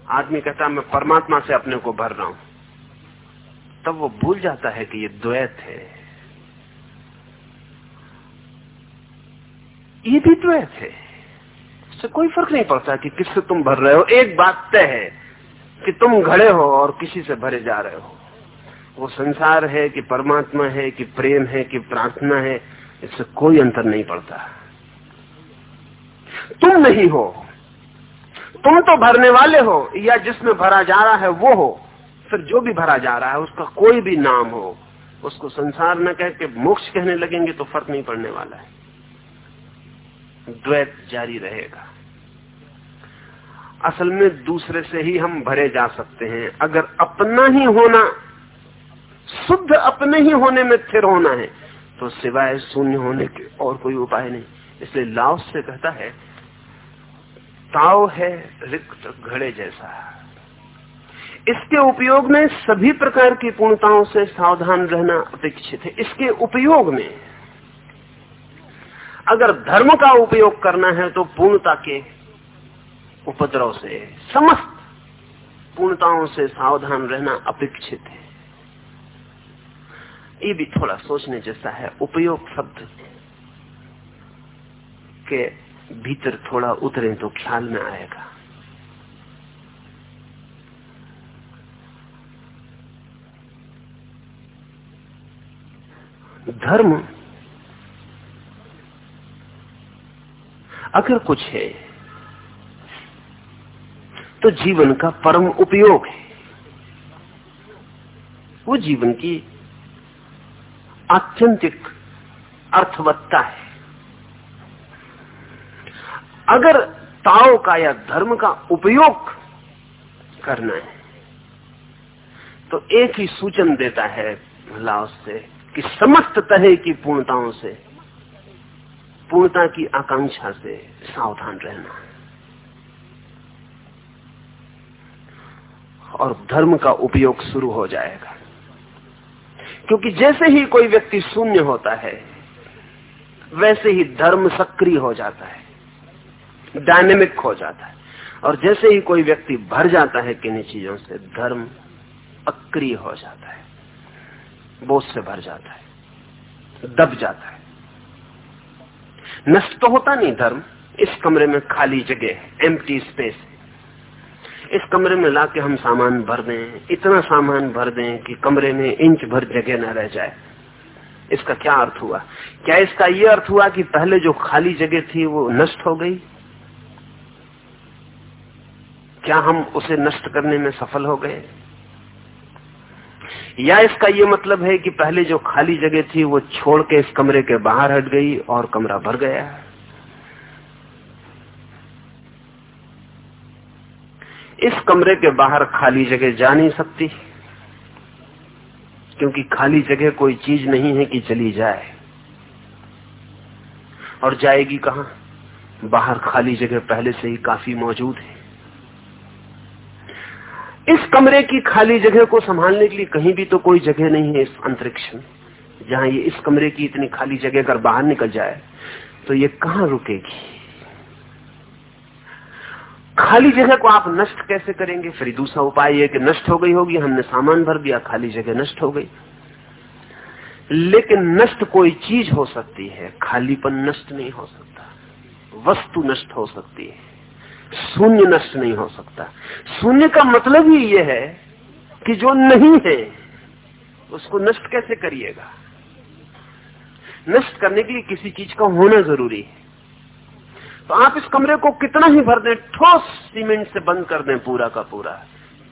आदमी कहता मैं परमात्मा से अपने को भर रहा हूँ। तब वो भूल जाता है कि ये द्वैत है। ये भी द्वैत है। इससे कोई फ़र्क नहीं पड़ता कि किससे तुम भर रहे हो। एक बात तय है कि तुम घड़े हो और किसी से भरे जा रहे हो। वो संसार है कि परमात्मा है, कि प्रेम है, कि प्रार्थना है, इससे कोई अंतर नहीं पड़ता। तुम नहीं हो। तुम तो भरने वाले हो, या जिसमें भरा जा रहा है वो हो। फिर जो भी भरा जा रहा है, उसका कोई भी नाम हो, उसको संसार न कह के मोक्ष कहने लगेंगे तो फ़र्क नहीं पड़ने वाला है। द्वैत जारी रहेगा। असल में दूसरे से ही हम भरे जा सकते हैं। अगर अपना ही होना, शुद्ध अपने ही होने में स्थिर होना है तो सिवाय शून्य होने के और कोई उपाय नहीं। इसलिए लाओस से कहता है ताव है रिक्त घड़े जैसा। इसके उपयोग में सभी प्रकार की पूर्णताओं से सावधान रहना अपेक्षित है। इसके उपयोग में अगर धर्म का उपयोग करना है तो पूर्णता के उपद्रव से, समस्त पूर्णताओं से सावधान रहना अपेक्षित है। ये भी थोड़ा सोचने जैसा है। उपयोग शब्द के भीतर थोड़ा उतरे तो ख्याल में आएगा। धर्म अगर कुछ है तो जीवन का परम उपयोग है। वो जीवन की आत्यंतिक अर्थवत्ता है। अगर ताओ का या धर्म का उपयोग करना है तो एक ही सूचन देता है लाओस से कि समस्त तरह की पूर्णताओं से पूर्णता की आकांक्षा से सावधान रहना। और धर्म का उपयोग शुरू हो जाएगा। क्योंकि जैसे ही कोई व्यक्ति शून्य होता है, वैसे ही धर्म सक्रिय हो जाता है डायनेमिक हो जाता है। और जैसे ही कोई व्यक्ति भर जाता है किन्हीं चीज़ों से, धर्म अक्रिय हो जाता है, बोझ से भर जाता है, दब जाता है। नष्ट तो होता नहीं धर्म। इस कमरे में खाली जगह एम्प्टी स्पेस इस कमरे में लाके हम सामान भर दें, इतना सामान भर दें कि कमरे में इंच भर जगह न रह जाए। इसका क्या अर्थ हुआ? क्या इसका यह अर्थ हुआ कि पहले जो खाली जगह थी वो नष्ट हो गई? क्या हम उसे नष्ट करने में सफल हो गए? या इसका यह मतलब है कि पहले जो खाली जगह थी, वो छोड़ के इस कमरे के बाहर हट गई और कमरा भर गया। इस कमरे के बाहर खाली जगह जा नहीं सकती, क्योंकि खाली जगह कोई चीज़ नहीं है कि चली जाए। और जाएगी कहा? बाहर खाली जगह पहले से ही काफ़ी मौजूद है। इस कमरे की खाली जगह को संभालने के लिए कहीं भी तो कोई जगह नहीं है इस अंतरिक्ष में। जहाँ ये इस कमरे की इतनी खाली जगह अगर बाहर निकल जाए तो ये कहाँ रुकेगी? खाली जगह को आप नष्ट कैसे करेंगे? फिर दूसरा उपाय यह कि नष्ट हो गई होगी, हमने सामान भर दिया, खाली जगह नष्ट हो गई। लेकिन नष्ट कोई चीज़ हो सकती है, खालीपन नष्ट नहीं हो सकता, वस्तु नष्ट हो सकती है। शून्य नष्ट नहीं हो सकता। शून्य का मतलब ही यह है कि जो नहीं है, उसको नष्ट कैसे करिएगा? नष्ट करने के लिए किसी चीज़ का होना ज़रूरी है। तो आप इस कमरे को कितना ही भर दें, ठोस सीमेंट से बंद कर दें पूरा का पूरा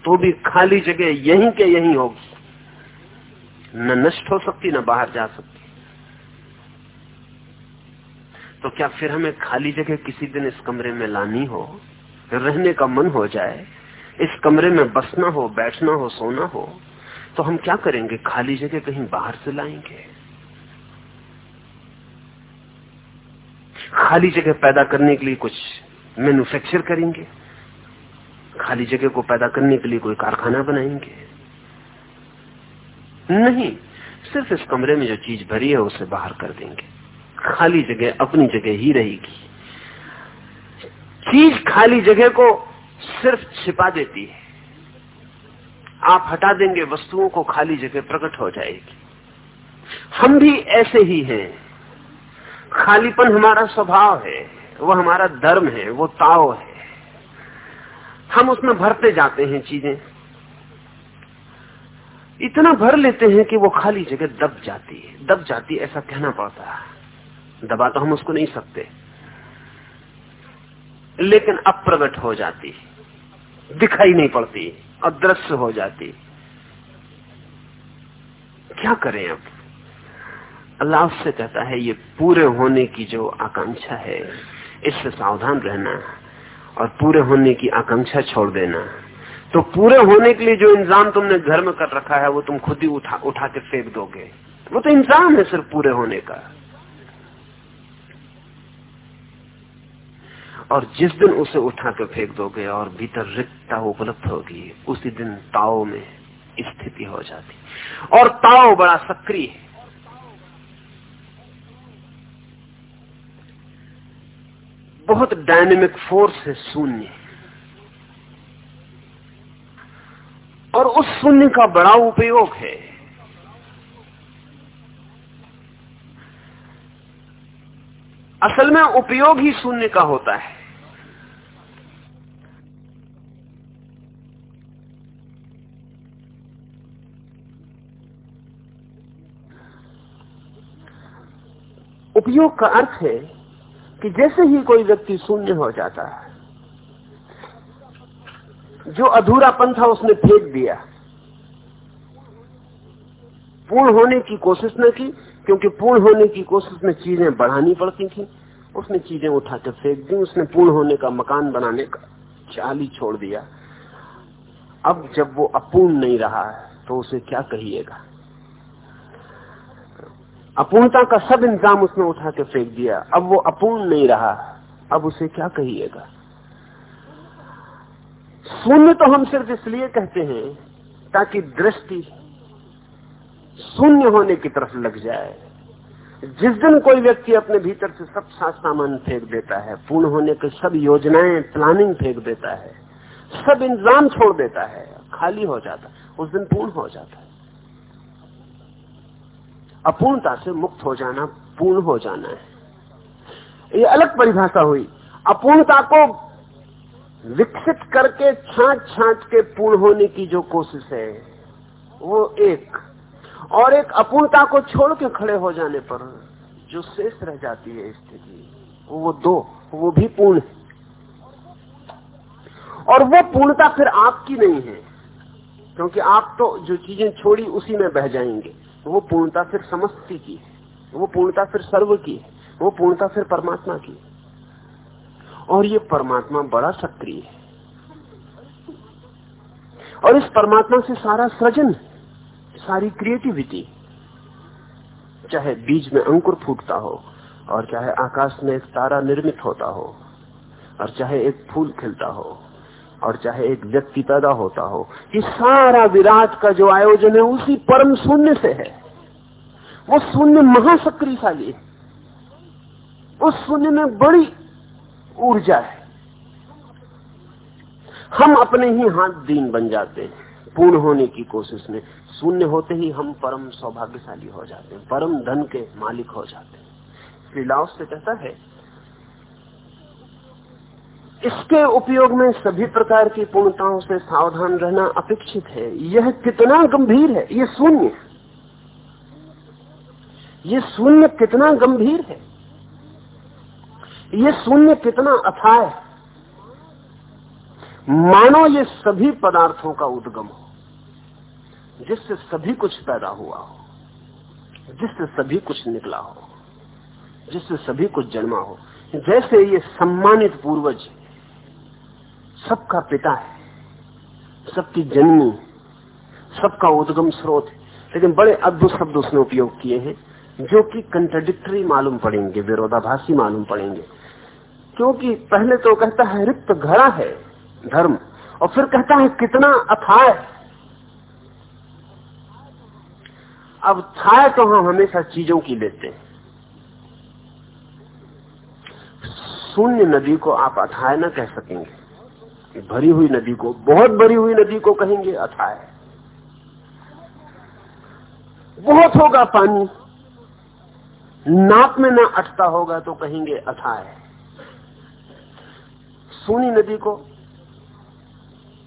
तो भी खाली जगह यहीं के यहीं होगी। न नष्ट हो सकती, न बाहर जा सकती। तो क्या फिर हमें खाली जगह किसी दिन इस कमरे में लानी हो? रहने का मन हो जाए, इस कमरे में बसना हो, बैठना हो, सोना हो तो हम क्या करेंगे? खाली जगह कहीं बाहर से लाएँगे? खाली जगह पैदा करने के लिए कुछ मैन्युफैक्चर करेंगे? खाली जगह को पैदा करने के लिए कोई कारखाना बनाएँगे? नहीं, सिर्फ़ इस कमरे में जो चीज़ भरी है, उसे बाहर कर देंगे। खाली जगह, अपनी जगह ही रहेगी। चीज़ खाली जगह को सिर्फ़ छिपा देती है। आप हटा देंगे, वस्तुओं को खाली जगह प्रकट हो जाएगी। हम भी ऐसे ही हैं। खालीपन हमारा स्वभाव है वो हमारा धर्म है, वो ताव है। हम उसमें भरते जाते हैं चीज़ें। इतना भर लेते हैं कि वो खाली जगह दब जाती है। दब जाती, ऐसा कहना पड़ता है। दबा तो हम उसको नहीं सकते। लेकिन अप्रगट हो जाती, दिखाई नहीं पड़ती, अदृश्य हो जाती। क्या करें अब? अल्लाह उससे कहता है, ये पूरे होने की जो आकांक्षा है, इससे सावधान रहना और पूरे होने की आकांक्षा छोड़ देना। तो पूरे होने के लिए जो इंतज़ाम तुमने घर में कर रखा है, वो तुम खुद ही उठा उठा के फेंक दोगे। वो तो इंतज़ाम है सिर्फ़ पूरे होने का। और जिस दिन उसे उठा के फेंक दोगे और भीतर रिक्तता उपलब्ध होगी, उसी दिन ताओ में स्थिति हो जाती। और ताओ बड़ा सक्रिय है। बहुत डायनेमिक फोर्स है शून्य। और उस शून्य का बड़ा उपयोग है। असल में उपयोग ही शून्य का होता है। उपयोग का अर्थ है कि जैसे ही कोई व्यक्ति शून्य हो जाता है, जो अधूरापन था उसने फेंक दिया। पूर्ण होने की कोशिश न की, क्योंकि पूर्ण होने की कोशिश में चीज़ें बढ़ानी पड़ती थी। उसने चीज़ें उठा के फेंक दी, उसने पूर्ण होने का मकान बनाने का चाल छोड़ दिया। अब जब वो अपूर्ण नहीं रहा है तो उसे क्या कहिएगा? अपूर्णता का सब इंतज़ाम उसने उठा के फेंक दिया। अब वो अपूर्ण नहीं रहा। अब उसे क्या कहिएगा? शून्य तो हम सिर्फ़ इसलिए कहते हैं ताकि दृष्टि शून्य होने की तरफ़ लग जाए। जिस दिन कोई व्यक्ति अपने भीतर से सब साथ सामान फेंक देता है, पूर्ण होने के सब योजनाएँ प्लानिंग फेंक देता है, सब इंतज़ाम छोड़ देता है, खाली हो जाता उस दिन पूर्ण हो जाता है। अपूर्णता से मुक्त हो जाना, पूर्ण हो जाना है। ये अलग परिभाषा हुई। अपूर्णता को विकसित करके छांट छांट के पूर्ण होने की जो कोशिश है, वो एक। और एक अपूर्णता को छोड़ के खड़े हो जाने पर जो शेष रह जाती है स्थिति, वो दो, वो भी पूर्ण है। और वो पूर्णता फिर आपकी नहीं है, क्योंकि आप तो जो चीज़ें छोड़ी, उसी में बह जाएँगे। वो पूर्णता फिर समस्ती की है। वो पूर्णता फिर सर्व की है। वो पूर्णता फिर परमात्मा की और ये परमात्मा बड़ा सक्रिय है। और इस परमात्मा से सारा सृजन, सारी क्रिएटिविटी, चाहे बीज में अंकुर फूटता हो, और चाहे आकाश में एक तारा निर्मित होता हो, और चाहे एक फूल खिलता हो और चाहे एक व्यक्ति पैदा होता हो, कि सारा विराट का जो आयोजन है उसी परम शून्य से है। वो शून्य महासक्रियशाली है। उस शून्य में बड़ी ऊर्जा है। हम अपने ही हाथ दीन बन जाते हैं। पूर्ण होने की कोशिश में शून्य होते ही हम परम सौभाग्यशाली हो जाते हैं, परम धन के मालिक हो जाते हैं। श्री से कहता है इसके उपयोग में सभी प्रकार की पूर्णताओं से सावधान रहना अपेक्षित है। यह कितना गंभीर है? ये शून्य। ये शून्य कितना गंभीर है? ये शून्य कितना अथाय मानो ये सभी पदार्थों का उद्गम हो, जिससे सभी कुछ पैदा हुआ हो, जिससे सभी कुछ निकला हो, जिससे सभी कुछ जन्मा हो। जैसे ये सम्मानित पूर्वज सबका पिता है, सबकी जन्मी सबका उद्गम स्रोत है। लेकिन बड़े अद्भुत शब्द उसने उपयोग किए हैं, जो कि कंट्रडिक्टरी मालूम पड़ेंगे, विरोधाभासी मालूम पड़ेंगे। क्योंकि पहले तो कहता है, रिक्त घड़ा है धर्म, और फिर कहता है, कितना अथाय अब छाय तो हम हमेशा चीज़ों की लेते हैं। शून्य नदी को आप अथाय न कह सकेंगे। भरी हुई नदी को, बहुत भरी हुई नदी को कहेंगे अथाय बहुत होगा पानी। नाप में ना अटता होगा तो कहेंगे अथाय सोनी नदी को,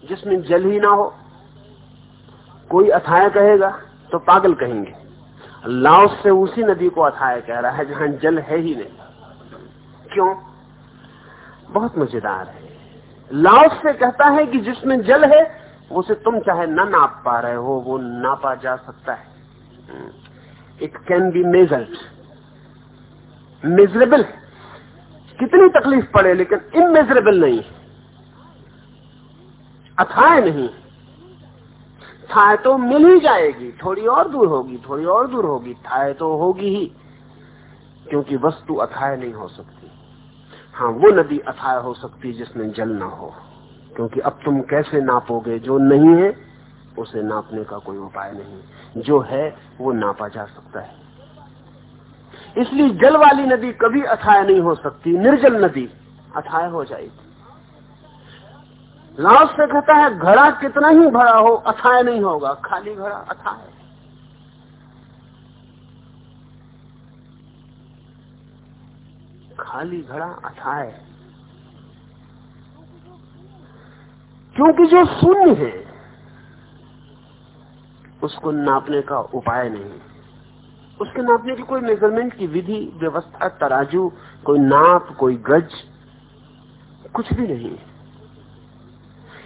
जिसमें जल ही ना हो, कोई अथाय कहेगा तो पागल कहेंगे। लाओस से उसी नदी को अथाय कह रहा है, जहाँ जल है ही नहीं। क्यों? बहुत मज़ेदार है। लाओस से कहता है कि जिसमें जल है, उसे तुम चाहे न नाप पा रहे हो, वो नापा जा सकता है। It can be measured measurable कितनी तकलीफ़ पड़े, लेकिन इमेजरेबल नहीं। अथाय नहीं। थाय तो मिल ही जाएगी, थोड़ी और दूर होगी, थोड़ी और दूर होगी थाय तो होगी ही, क्योंकि वस्तु अथाय नहीं हो सकती। हाँ वो नदी अथाय हो सकती जिसमें जल ना हो। क्योंकि अब तुम कैसे नापोगे? जो नहीं है, उसे नापने का कोई उपाय नहीं। जो है, वो नापा जा सकता है। इसलिए जल वाली नदी कभी अथाय नहीं हो सकती, निर्जल नदी अथाय हो जाएगी। लाश से कहता है, घड़ा कितना ही भरा हो अथाय नहीं होगा। खाली घड़ा अथाय खाली घड़ा अथाय क्योंकि जो शून्य है, उसको नापने का उपाय नहीं। उसके नापने की कोई मेज़रमेंट की विधि, व्यवस्था, तराजू, कोई नाप, कोई गज, कुछ भी नहीं।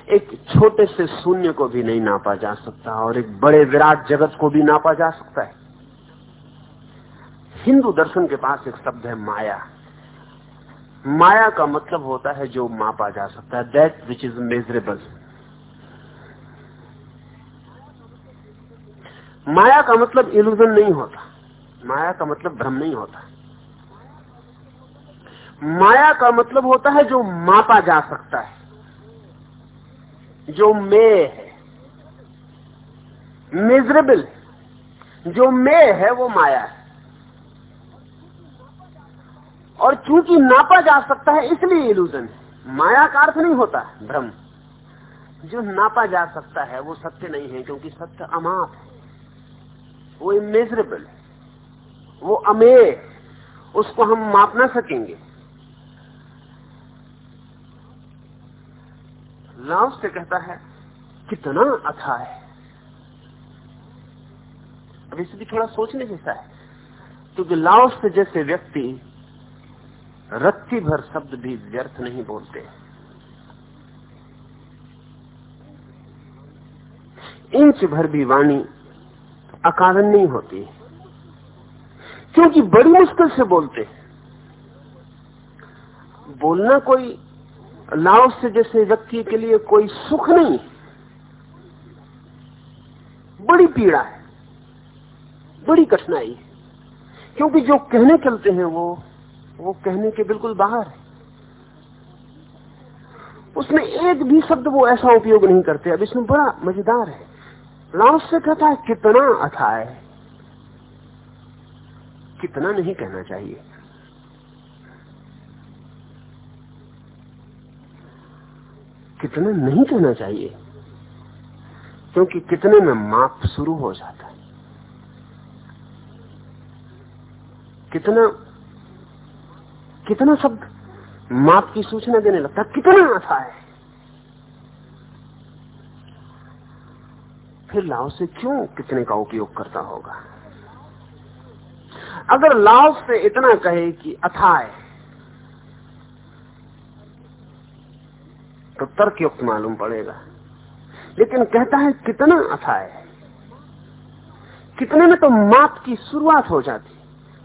एक छोटे से शून्य को भी नहीं नापा जा सकता और एक बड़े विराट जगत को भी नापा जा सकता है। हिंदू दर्शन के पास एक शब्द है माया। माया का मतलब होता है जो मापा जा सकता है दैट विच इज़ मेजरेबल माया का मतलब इल्यूजन नहीं होता। माया का मतलब भ्रम नहीं होता। माया का मतलब होता है जो मापा जा सकता है। जो मे है। मेजरेबल जो मे है, वो माया है। और चूँकि नापा जा सकता है, इसलिए इल्यूजन माया का अर्थ नहीं होता, भ्रम। जो नापा जा सकता है, वो सत्य नहीं है, क्योंकि सत्य अमाप है। वो इमेजरेबल है। वो अमेय उसको हम माप ना सकेंगे। लाव से कहता है, कितना अथा है। अब इसे भी थोड़ा सोचने जैसा है। क्योंकि लाओस जैसे व्यक्ति रत्ती भर शब्द भी व्यर्थ नहीं बोलते। इंच भर भी वाणी अकारण नहीं होती। क्योंकि बड़ी मुश्किल से बोलते। बोलना कोई लाओस से जैसे व्यक्ति के लिए कोई सुख नहीं। बड़ी पीड़ा है। बड़ी कठिनाई। क्योंकि जो कहने चलते हैं वो वो कहने के बिल्कुल बाहर है। उसमें एक भी शब्द वो ऐसा उपयोग नहीं करते। अब इसमें बड़ा मज़ेदार है। लाओस से कहता है, कितना अथा है। कितना नहीं कहना चाहिए। कितना नहीं कहना चाहिए। क्योंकि कितने में माप शुरू हो जाता है। कितना कितना शब्द माप की सूचना देने लगता, कितना अच्छा है? फिर लाव से क्यों कितने का उपयोग करता होगा? अगर लाव से इतना कहे कि अथाय तो तर्कयुक्त मालूम पड़ेगा। लेकिन कहता है कितना अथाय कितने में तो माप की शुरुआत हो जाती,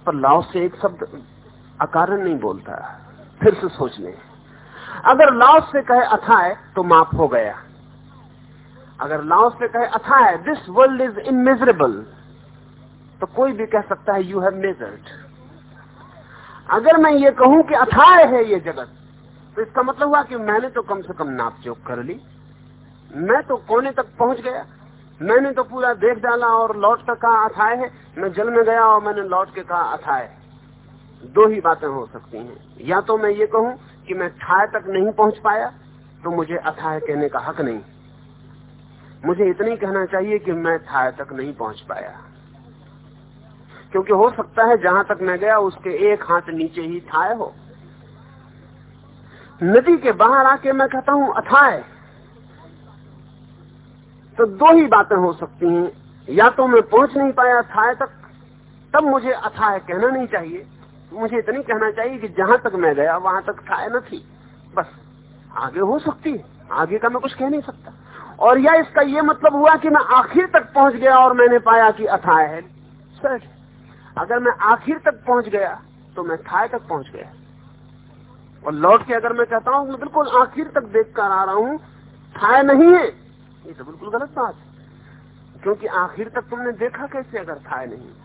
पर लाव से एक शब्द अकारण नहीं बोलता। फिर से सोच ले अगर लाव से कहे अथाय तो माफ़ हो गया। अगर लाव से कहे अथाय दिस वर्ल्ड इज़ इमेजरेबल तो कोई भी कह सकता है यू हैव मेजर्ड अगर मैं ये कहूँ कि अथाय है ये जगत तो इसका मतलब हुआ कि मैंने तो कम से कम नाप जोक कर ली। मैं तो कोने तक पहुँच गया। मैंने तो पूरा देख डाला और लौट कर कहा अथाय है। मैं जल में गया और मैंने लौट के कहा अथाय दो ही बातें हो सकती हैं। या तो मैं ये कहूँ कि मैं ठाय तक नहीं पहुँच पाया तो मुझे अथाय कहने का हक नहीं। मुझे इतना कहना चाहिए कि मैं थाय तक नहीं पहुँच पाया। क्योंकि हो सकता है जहाँ तक मैं गया, उसके एक हाथ नीचे ही थाय हो। नदी के बाहर आके मैं कहता हूँ अथाय तो दो ही बातें हो सकती हैं। या तो मैं पहुँच नहीं पाया थाय तक, तब मुझे अथाय कहना नहीं चाहिए। मुझे इतनी कहना चाहिए कि जहाँ तक मैं गया, वहाँ तक थाय न थी। बस, आगे हो सकती है। आगे का मैं कुछ कह नहीं सकता। और या इसका ये मतलब हुआ कि मैं आखिर तक पहुँच गया और मैंने पाया कि अथाय है। सर, अगर मैं आखिर तक पहुँच गया तो मैं थाय तक पहुँच गया। और लौट के अगर मैं कहता हूँ, मैं बिल्कुल आखिर तक देख कर आ रहा हूँ थाय नहीं है। ये तो बिल्कुल गलत बात है। क्योंकि आखिर तक तुमने देखा कैसे अगर थाय नहीं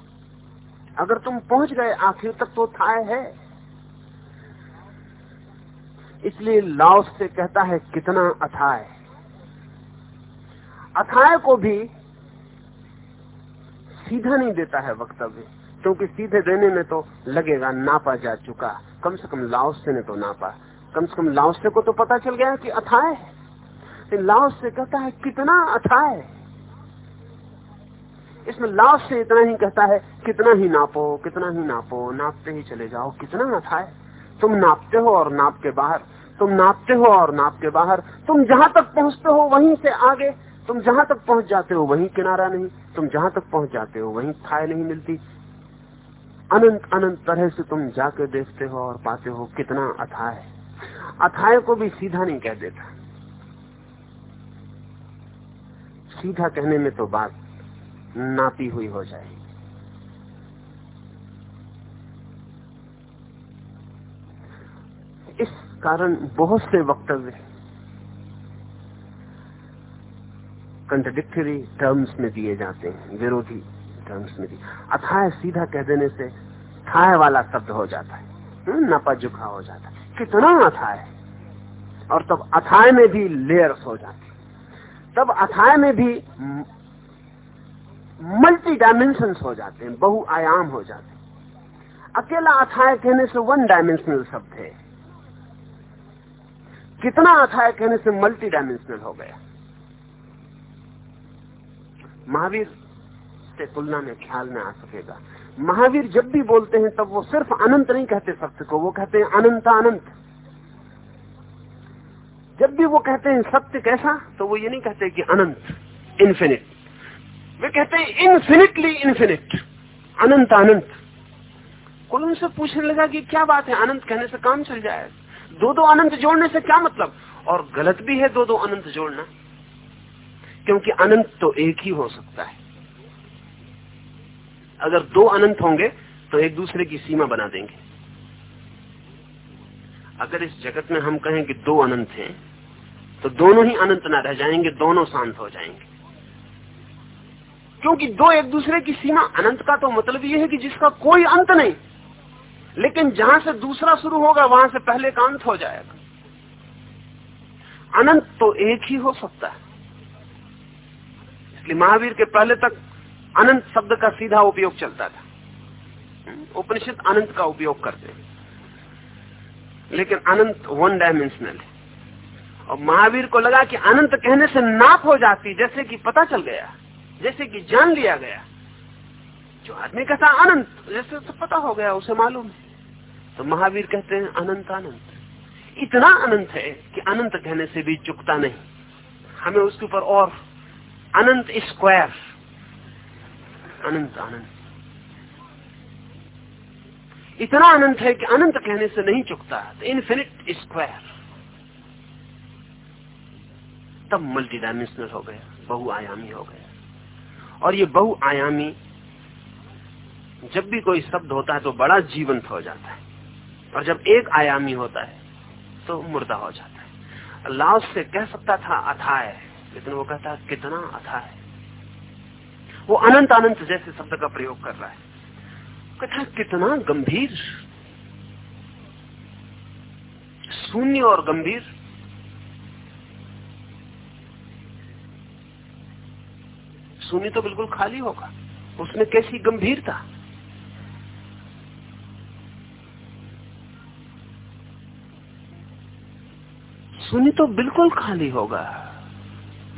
अगर तुम पहुँच गए आखिर तक तो थाय है। इसलिए लाओस से कहता है, कितना अथाय। अथाय को भी सीधा नहीं देता है वक्तव्य, क्योंकि सीधे देने में तो लगेगा, नापा जा चुका। कम से कम लाओसे ने तो नापा। कम से कम लाओसे को तो पता चल गया कि अथाय है। लाओस से कहता है, कितना अथाय इसमें लाओस से इतना ही कहता है, कितना ही नापो, कितना ही नापो, नापते ही चले जाओ, कितना अथाय तुम नापते हो और नाप के बाहर, तुम नापते हो और नाप के बाहर, तुम जहाँ तक पहुँचते हो वहीं से आगे, तुम जहाँ तक पहुँच जाते हो वहीं किनारा नहीं, तुम जहाँ तक पहुँच जाते हो वहीं थाय नहीं मिलती। अनंत अनंत तरह से तुम जाके देखते हो और पाते हो कितना अथाय अथाय को भी सीधा नहीं कह देता। सीधा कहने में तो बात नापी हुई हो जाएगी। इस कारण बहुत से वक्तव्य कंट्रडिक्टरी टर्म्स में दिए जाते हैं विरोधी टर्म्स में दिए। अथाय सीधा कह देने से थाय वाला शब्द हो जाता है हम्म, नपा झुका हो जाता है। कितना अथाय है। और तब अथाय में भी लेयर्स हो जाते तब अथाय में भी मल्टी डायमेंशन हो जाते हैं, बहुआयाम हो जाते हैं। अकेला अथाय कहने से वन डायमेंशनल शब्द है। कितना अथाय कहने से मल्टी डायमेंशनल हो गया। महावीर से तुलना में ख्याल में आ सकेगा। महावीर जब भी बोलते हैं, तब वो सिर्फ़ अनंत नहीं कहते सत्य को, वो कहते हैं अनंत अनंत जब भी वो कहते हैं सत्य कैसा तो वो ये नहीं कहते कि अनंत इन्फिनिट वे कहते हैं इन्फिनिटली इन्फिनिट अनंत अनंत. कोई उनसे पूछने लगा कि क्या बात है, अनंत कहने से काम चल जाए। दो दो अनंत जोड़ने से क्या मतलब? और गलत भी है दो दो अनंत जोड़ना। क्योंकि अनंत तो एक ही हो सकता है। अगर दो अनंत होंगे तो एक दूसरे की सीमा बना देंगे। अगर इस जगत में हम कहें कि दो अनंत हैं तो दोनों ही अनंत ना रह जाएँगे, दोनों शांत हो जाएँगे। क्योंकि दो एक दूसरे की सीमा अनंत का तो मतलब यह है कि जिसका कोई अंत नहीं, लेकिन जहाँ से दूसरा शुरू होगा, वहाँ से पहले का अंत हो जाएगा। अनंत तो एक ही हो सकता है। इसलिए महावीर के पहले तक अनंत शब्द का सीधा उपयोग चलता था। उपनिषद अनंत का उपयोग करते हैं। लेकिन अनंत वन डायमेंशनल है। और महावीर को लगा कि अनंत कहने से नाप हो जाती, जैसे कि पता चल गया। जैसे कि जान लिया गया। जो आदमी कहता अनंत, जैसे तो पता हो गया, उसे मालूम है। तो महावीर कहते हैं अनंत अनंत इतना अनंत है कि अनंत कहने से भी चुकता नहीं। हमें उसके ऊपर और अनंत स्क्वायर, अनंत अनंत इतना अनंत है कि अनंत कहने से नहीं चुकता तो इन्फिनिट स्क्वायर तब मल्टी डायमेंशनल हो गया, बहुआयामी हो गया। और ये बहुआयामी। जब भी कोई शब्द होता है तो बड़ा जीवंत हो जाता है। और जब एक आयामी होता है तो मुर्दा हो जाता है। लाओस से कह सकता था अथाय लेकिन वो कहता है कितना है? वो अनंत अनंत जैसे शब्द का प्रयोग कर रहा है। कहता, कितना गंभीर। शून्य और गंभीर। शून्य तो बिल्कुल खाली होगा। उसमें कैसी गंभीरता? शून्य तो बिल्कुल खाली होगा।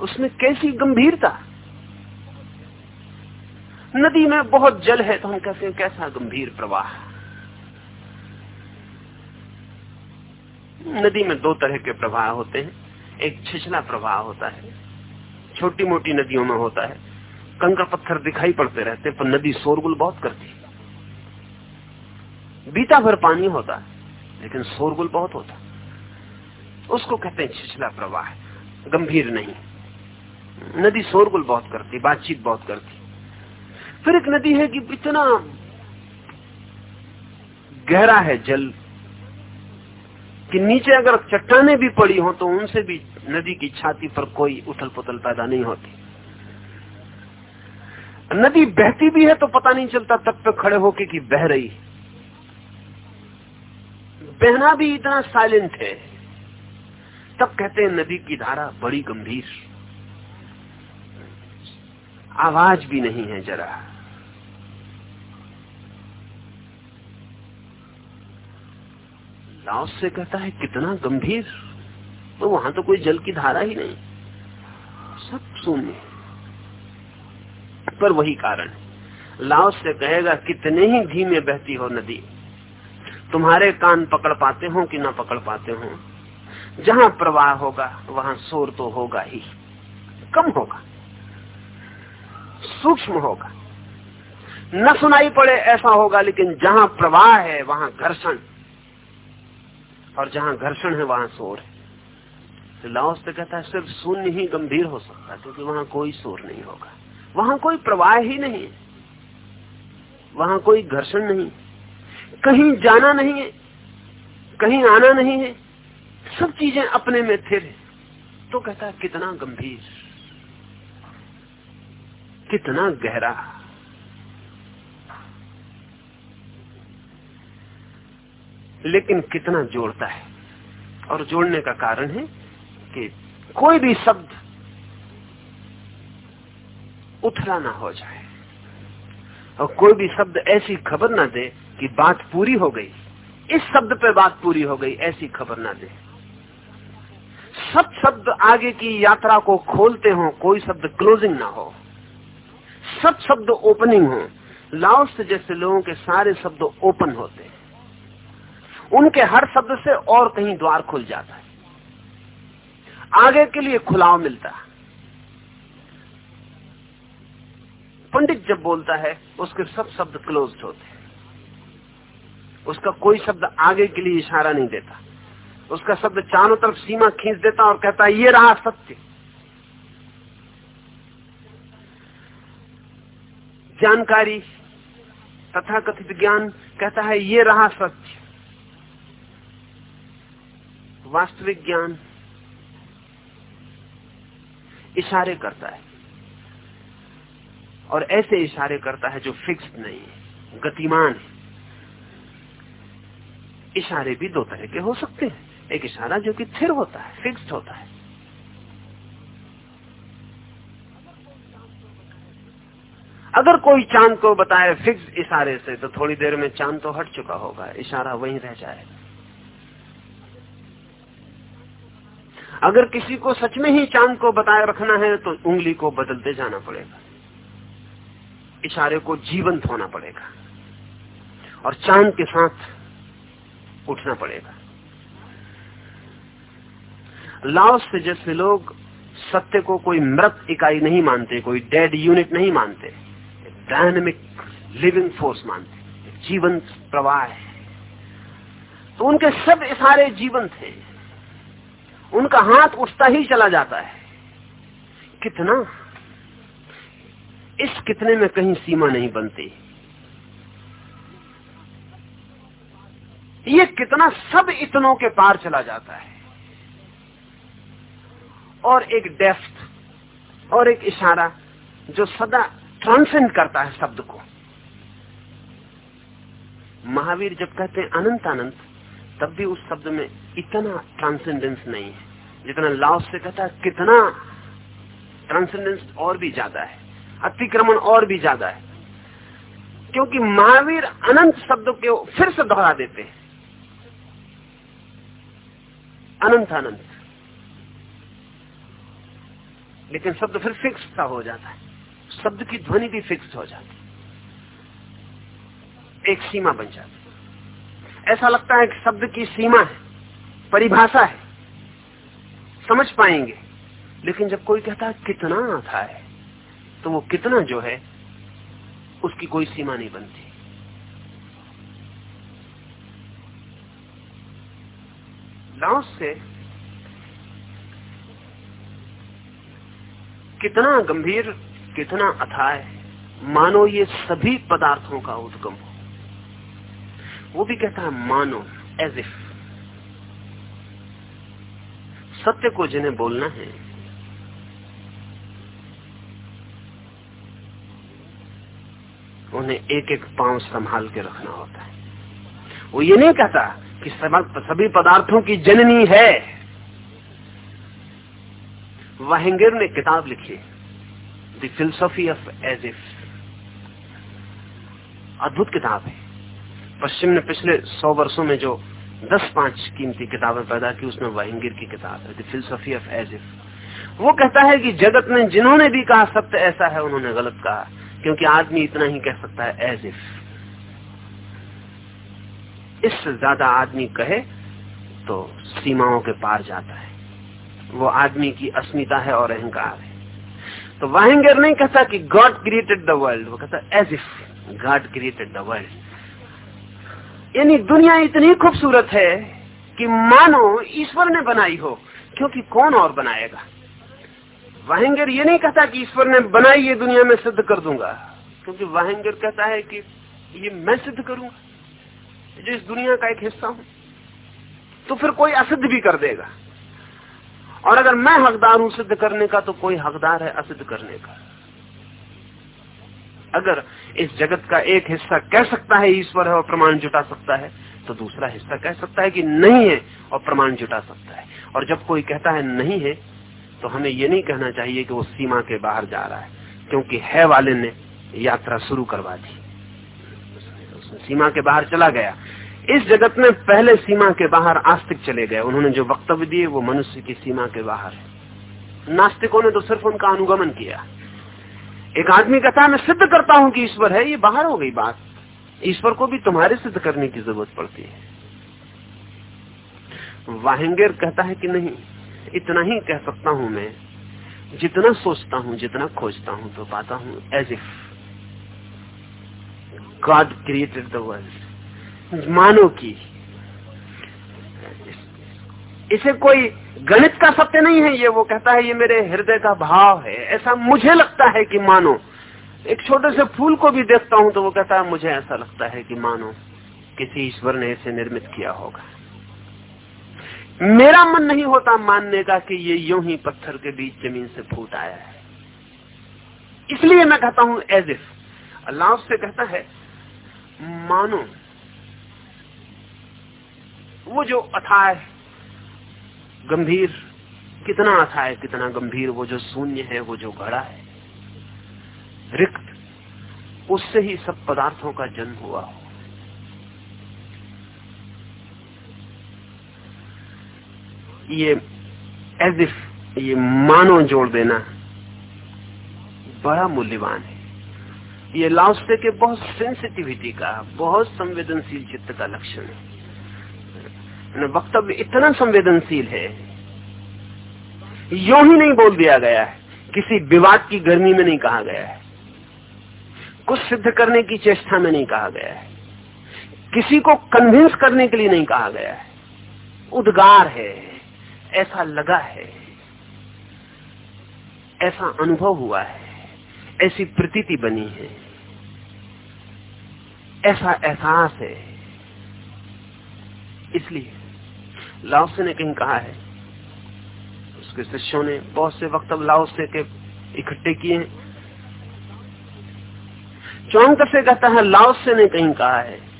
उसमें कैसी गंभीरता? नदी में बहुत जल है तो हम कहते हैं कैसा गंभीर प्रवाह? नदी में दो तरह के प्रवाह होते हैं। एक छिछला प्रवाह होता है छोटी मोटी नदियों में होता है। कंकड़ पत्थर दिखाई पड़ते रहते पर नदी शोरगुल बहुत करती बीता भर पानी होता है, लेकिन शोरगुल बहुत होता उसको कहते हैं छिछला प्रवाह, गंभीर नहीं। नदी शोरगुल बहुत करती, बातचीत बहुत करती। फिर एक नदी है कि इतना गहरा है जल, कि नीचे अगर चट्टाने भी पड़ी हो तो उनसे भी नदी की छाती पर कोई उथल पुथल पैदा नहीं होती। नदी बहती भी है तो पता नहीं चलता तब पे खड़े होके कि बह रही बहना भी इतना साइलेंट है। तब कहते हैं, नदी की धारा बड़ी गंभीर। आवाज़ भी नहीं है जरा। लाओस से कहता है, कितना गंभीर। तो वहाँ तो कोई जल की धारा ही नहीं। सब शून्य। पर वही कारण। लाओस से कहेगा, कितने ही धीमे बहती हो नदी। तुम्हारे कान पकड़ पाते हो कि ना पकड़ पाते हो। जहाँ प्रवाह होगा, वहाँ शोर तो होगा ही। कम होगा। सूक्ष्म होगा। न सुनाई पड़े ऐसा होगा, लेकिन जहाँ प्रवाह है, वहाँ घर्षण। और जहाँ घर्षण है, वहाँ शोर है। तो लाओस कहता है, सिर्फ़ शून्य ही गंभीर हो सकता है, क्योंकि वहाँ कोई शोर नहीं होगा। वहाँ कोई प्रवाह ही नहीं है वहाँ कोई घर्षण नहीं, कहीं जाना नहीं है, कहीं आना नहीं है, सब चीज़ें अपने में थिर है। तो कहता है, कितना गंभीर, कितना गहरा। लेकिन कितना जोड़ता है। और जोड़ने का कारण है कि कोई भी शब्द उथला ना हो जाए। और कोई भी शब्द ऐसी खबर ना दे कि बात पूरी हो गई। इस शब्द पे बात पूरी हो गई, ऐसी खबर ना दे। सब शब्द आगे की यात्रा को खोलते हो, कोई शब्द क्लोजिंग ना हो। सब शब्द ओपनिंग हो। लाओस जैसे लोगों के सारे शब्द ओपन होते। हैं उनके हर शब्द से और कहीं द्वार खुल जाता है। आगे के लिए खुलाव मिलता है। पंडित जब बोलता है, उसके सब शब्द क्लोज होते हैं। उसका कोई शब्द आगे के लिए इशारा नहीं देता। उसका शब्द चारों तरफ़ सीमा खींच देता और कहता है, ये रहा सत्य। जानकारी तथा कथित ज्ञान कहता है, ये रहा सत्य। वास्तविक ज्ञान इशारे करता है। और ऐसे इशारे करता है जो फिक्स नहीं है, गतिमान है। इशारे भी दो तरह के हो सकते हैं। एक इशारा जो कि स्थिर होता है फिक्स्ड होता है। अगर कोई चाँद को बताए फिक्स इशारे से तो थोड़ी देर में चाँद तो हट चुका होगा, इशारा वहीं रह जाएगा अगर किसी को सच में ही चाँद को बताए रखना है तो उंगली को बदलते जाना पड़ेगा। इशारे को जीवंत होना पड़ेगा और चाँद के साथ उठना पड़ेगा। लाओस से जैसे लोग सत्य को कोई मृत इकाई नहीं मानते, कोई डेड यूनिट नहीं मानते डायनेमिक लिविंग फोर्स मानते जीवंत प्रवाह है। तो उनके सब इशारे जीवंत हैं। उनका हाथ उठता ही चला जाता है। कितना इस कितने में कहीं सीमा नहीं बनती। ये कितना सब इतनों के पार चला जाता है। और एक डेफ्थ, और एक इशारा जो सदा ट्रांसेंड करता है शब्द को। महावीर जब कहते हैं अनंत अनंत तब भी उस शब्द में इतना ट्रांसेंडेंस नहीं है। जितना लाओस से कहता है, कितना ट्रांसेंडेंस और भी ज़्यादा है। अतिक्रमण और भी ज़्यादा है। क्योंकि महावीर अनंत शब्द के फिर से दोहरा देते हैं। अनंत अनंत। लेकिन शब्द फिर फिक्स सा हो जाता है। शब्द की ध्वनि भी फिक्स हो जाती एक सीमा बन जाती है। ऐसा लगता है कि शब्द की सीमा है, परिभाषा है। समझ पाएँगे। लेकिन जब कोई कहता है, कितना आता है? तो वो कितना जो है, उसकी कोई सीमा नहीं बनती। लाओस से कितना गंभीर, कितना अथाय मानो ये सभी पदार्थों का उद्गम हो। वो भी कहता है, मानो एज इफ़ सत्य को जिन्हें बोलना है उन्हें एक एक पाँव संभाल के रखना होता है। वो ये नहीं कहता कि सभी पदार्थों की जननी है। वाहिंगर ने किताब लिखी the philosophy of as if अद्भुत किताब है। पश्चिम ने पिछले सौ वर्षों में जो दस पाँच कीमती किताबें पैदा की, उसमें वाहिंगिर की किताब है the philosophy of as if वो कहता है कि जगत में जिन्होंने भी कहा, सत्य ऐसा है, उन्होंने गलत कहा। क्योंकि आदमी इतना ही कह सकता है एज इफ़ इससे ज़्यादा आदमी कहे तो सीमाओं के पार जाता है। वो आदमी की अस्मिता है और अहंकार है। तो वाहिंगर नहीं कहता कि गॉड क्रिएटेड द वर्ल्ड वो कहता as if God created the world यानी दुनिया इतनी खूबसूरत है कि मानो ईश्वर ने बनाई हो, क्योंकि कौन और बनाएगा? वाहेंगर ये नहीं कहता कि ईश्वर ने बनाई ये दुनिया में सिद्ध कर दूँगा, क्योंकि वाहेंगर कहता है कि ये मैं सिद्ध करूँगा, जो इस दुनिया का एक हिस्सा हूँ तो फिर कोई असिद्ध भी कर देगा। और अगर मैं हकदार हूँ सिद्ध करने का तो कोई हकदार है असिद्ध करने का। अगर इस जगत का एक हिस्सा कह सकता है ईश्वर है और प्रमाण जुटा सकता है तो दूसरा हिस्सा कह सकता है कि नहीं है और प्रमाण जुटा सकता है। और जब कोई कहता है नहीं है तो हमें ये नहीं कहना चाहिए कि वो सीमा के बाहर जा रहा है, क्योंकि है वाले ने यात्रा शुरू करवा दी। सीमा के बाहर चला गया। इस जगत में पहले सीमा के बाहर आस्तिक चले गए। उन्होंने जो वक्तव्य दिए, वो मनुष्य की सीमा के बाहर है। नास्तिकों ने तो सिर्फ़ उनका अनुगमन किया। एक आदमी कहता मैं सिद्ध करता हूँ कि ईश्वर है। ये बाहर हो गई बात। ईश्वर को भी तुम्हारे सिद्ध करने की ज़रूरत पड़ती है। वाहेंगेर कहता है कि नहीं इतना ही कह सकता हूँ मैं। जितना सोचता हूँ, जितना खोजता हूँ तो पाता हूँ as if God created the world मानो की इसे कोई गणित का सत्य नहीं है ये, वो कहता है, ये मेरे हृदय का भाव है। ऐसा मुझे लगता है कि मानो। एक छोटे से फूल को भी देखता हूँ तो वो कहता है, मुझे ऐसा लगता है कि मानो, किसी ईश्वर ने इसे निर्मित किया होगा। मेरा मन नहीं होता मानने का कि ये यूँ ही पत्थर के बीच ज़मीन से फूट आया है। इसलिए मैं कहता हूँ एज इफ़ अल्लाह से कहता है, मानो, वो जो अथाय गंभीर, कितना अथाय कितना गंभीर, वो जो शून्य है, वो जो घड़ा है, रिक्त, उससे ही सब पदार्थों का जन्म हुआ हो। ये एज इफ़ ये मानो जोड़ देना बड़ा मूल्यवान है। ये लाउस्टे के बहुत सेंसिटिविटी का, बहुत संवेदनशील चित्त का लक्षण है। वक्तव्य इतना संवेदनशील है, यो ही नहीं बोल दिया गया है, किसी विवाद की गर्मी में नहीं कहा गया है, कुछ सिद्ध करने की चेष्टा में नहीं कहा गया है, किसी को कन्विंस करने के लिए नहीं कहा गया है। उद्गार है। ऐसा लगा है, ऐसा अनुभव हुआ है, ऐसी प्रतीति बनी है, ऐसा एहसास है। इसलिए लाओसे ने कहीं कहा है, उसके शिष्यों ने बहुत से वक्त अब लाओसे के इकट्ठे किए हैं। चौंक से कहता है लाओसे ने कहीं कहा है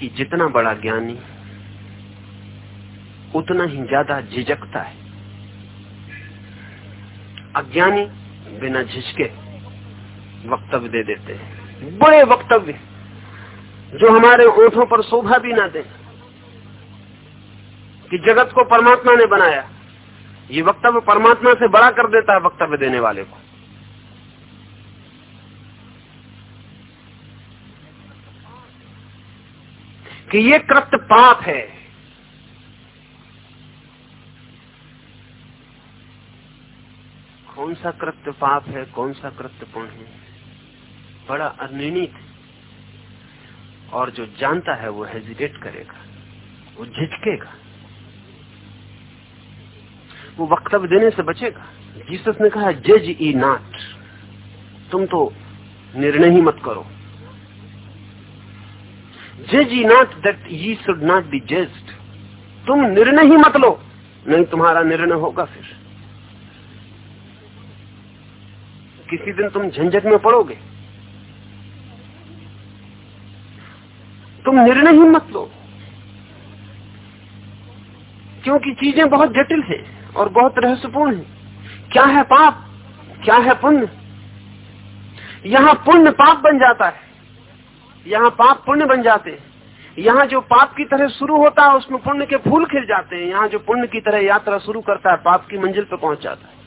कि जितना बड़ा ज्ञानी, उतना ही ज़्यादा झिझकता है। अज्ञानी बिना झिझके वक्तव्य दे देते हैं। बड़े वक्तव्य, जो हमारे ओठों पर शोभा भी ना दे। कि जगत को परमात्मा ने बनाया। ये वक्तव्य परमात्मा से बड़ा कर देता है वक्तव्य देने वाले को। कि ये कृत्य पाप है। कौन सा कृत्य पाप है, कौन सा कृत्य पुण्य है? बड़ा अनिर्णित और जो जानता है, वो हेजिटेट करेगा, वो झिझकेगा। वो वक्तव्य देने से बचेगा। जीसस ने कहा, जज ई नाट। तुम तो निर्णय ही मत करो। जज ye not that ye should not be judged तुम निर्णय ही मत लो, नहीं तुम्हारा निर्णय होगा फिर। किसी दिन तुम झंझट में पड़ोगे। तुम निर्णय ही मत लो, क्योंकि चीज़ें बहुत जटिल है और बहुत रहस्यपूर्ण है। क्या है पाप? क्या है पुण्य? यहाँ पुण्य पाप बन जाता है। यहाँ पाप पुण्य बन जाते हैं। यहाँ जो पाप की तरह शुरू होता है, उसमें पुण्य के फूल खिल जाते हैं। यहाँ जो पुण्य की तरह यात्रा शुरू करता है, पाप की मंजिल पर पहुँच जाता है।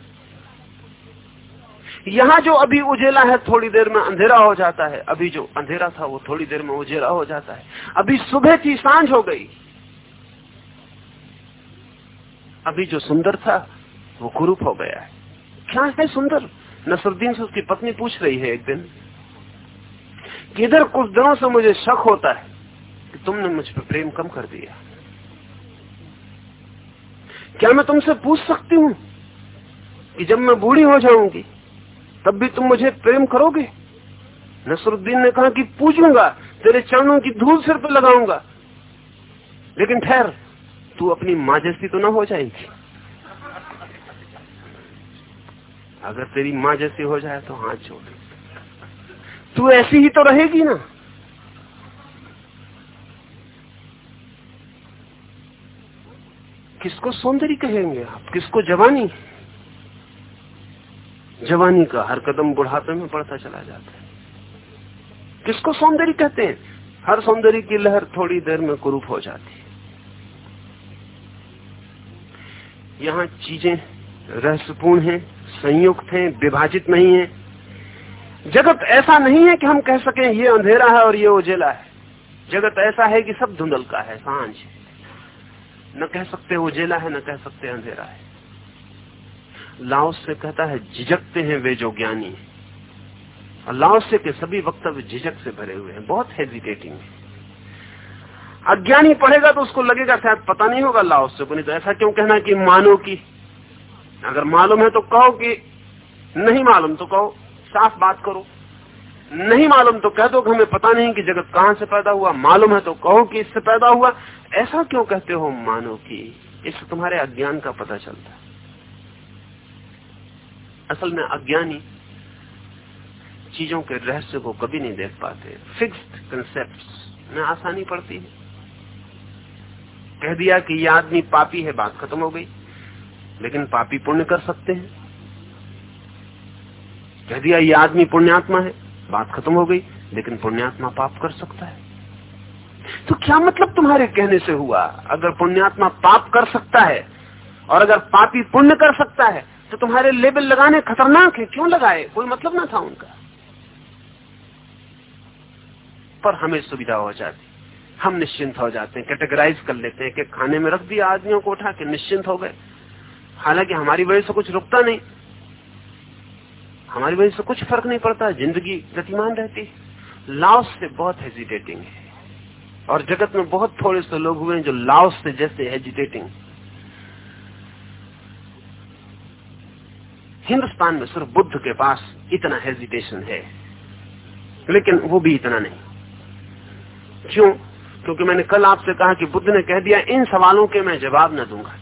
यहाँ जो अभी उजेला है, थोड़ी देर में अंधेरा हो जाता है। अभी जो अंधेरा था, वो थोड़ी देर में उजेला हो जाता है। अभी सुबह थी साँझ हो गई। अभी जो सुंदर था, वो कुरूप हो गया है। क्या है सुंदर? नसरुद्दीन से उसकी पत्नी पूछ रही है एक दिन। किधर कुछ दिनों से मुझे शक होता है कि तुमने मुझ पर प्रेम कम कर दिया। क्या मैं तुमसे पूछ सकती हूँ कि जब मैं बूढ़ी हो जाऊँगी, तब भी तुम मुझे प्रेम करोगे? नसरुद्दीन ने कहा कि पूछूँगा, तेरे चरणों की धूल सिर पर लगाऊँगा। लेकिन ठहर, तू अपनी माँ जैसी तो ना हो जाएगी। अगर तेरी माँ जैसी हो जाए तो हाथ छोड़ तू ऐसी ही तो रहेगी ना। किसको सौंदर्य कहेंगे आप? किसको जवानी? जवानी का हर कदम बुढ़ापे में पड़ता चला जाता है। किसको सौंदर्य कहते हैं? हर सौंदर्य की लहर थोड़ी देर में कुरूप हो जाती है। यहाँ चीज़ें रहस्यपूर्ण है, संयुक्त है, विभाजित नहीं है। जगत ऐसा नहीं है कि हम कह सकें, ये अंधेरा है और ये उजेला है। जगत ऐसा है कि सब धुंधल का है, साँझ न कह सकते उजेला है, न कह सकते अंधेरा है। लाओस से कहता है, झिझकते हैं वे जो ज्ञानी है। और से के सभी वक्तव्य झिझक से भरे हुए हैं, बहुत हेजिटेटिंग है। अज्ञानी पढ़ेगा तो उसको लगेगा, शायद पता नहीं होगा लाओस से नहीं तो ऐसा क्यों कहना कि मानो की? अगर मालूम है तो कहो कि नहीं मालूम तो कहो। साफ़ बात करो। नहीं मालूम तो कह दो कि हमें पता नहीं कि जगत कहाँ से पैदा हुआ। मालूम है तो कहो कि इससे पैदा हुआ। ऐसा क्यों कहते हो मानो कि इससे तुम्हारे अज्ञान का पता चलता असल में अज्ञानी चीज़ों के रहस्य को कभी नहीं देख पाते। फिक्स्ड कंसेप्ट में आसानी पड़ती है। कह दिया कि यह आदमी पापी है, बात खत्म हो गई। लेकिन पापी पुण्य कर सकते हैं। कह दिया, ये आदमी पुण्यात्मा है। बात खत्म हो गई, लेकिन पुण्यात्मा पाप कर सकता है। तो क्या मतलब तुम्हारे कहने से हुआ? अगर पुण्यात्मा पाप कर सकता है, और अगर पापी पुण्य कर सकता है तो तुम्हारे लेबल लगाने खतरनाक है। क्यों लगाए? कोई मतलब ना था उनका। पर हमें सुविधा हो जाती। हम निश्चिंत हो जाते हैं कैटेगराइज कर लेते हैं कि खाने में रख दिया आदमियों को उठा के, निश्चिंत हो गए। हालाँकि हमारी वजह से कुछ रुकता नहीं। हमारी वजह से कुछ फ़र्क नहीं पड़ता, ज़िंदगी गतिमान रहती लाओस से बहुत हेजिटेटिंग है। और जगत में बहुत थोड़े से लोग हुए हैं जो लाओस से जैसे हेजिटेटिंग हिंदुस्तान में सिर्फ़ बुद्ध के पास इतना हेजिटेशन है, लेकिन वो भी इतना नहीं। क्यों? क्योंकि मैंने कल आपसे कहा कि बुद्ध ने कह दिया, इन सवालों के मैं जवाब न दूँगा।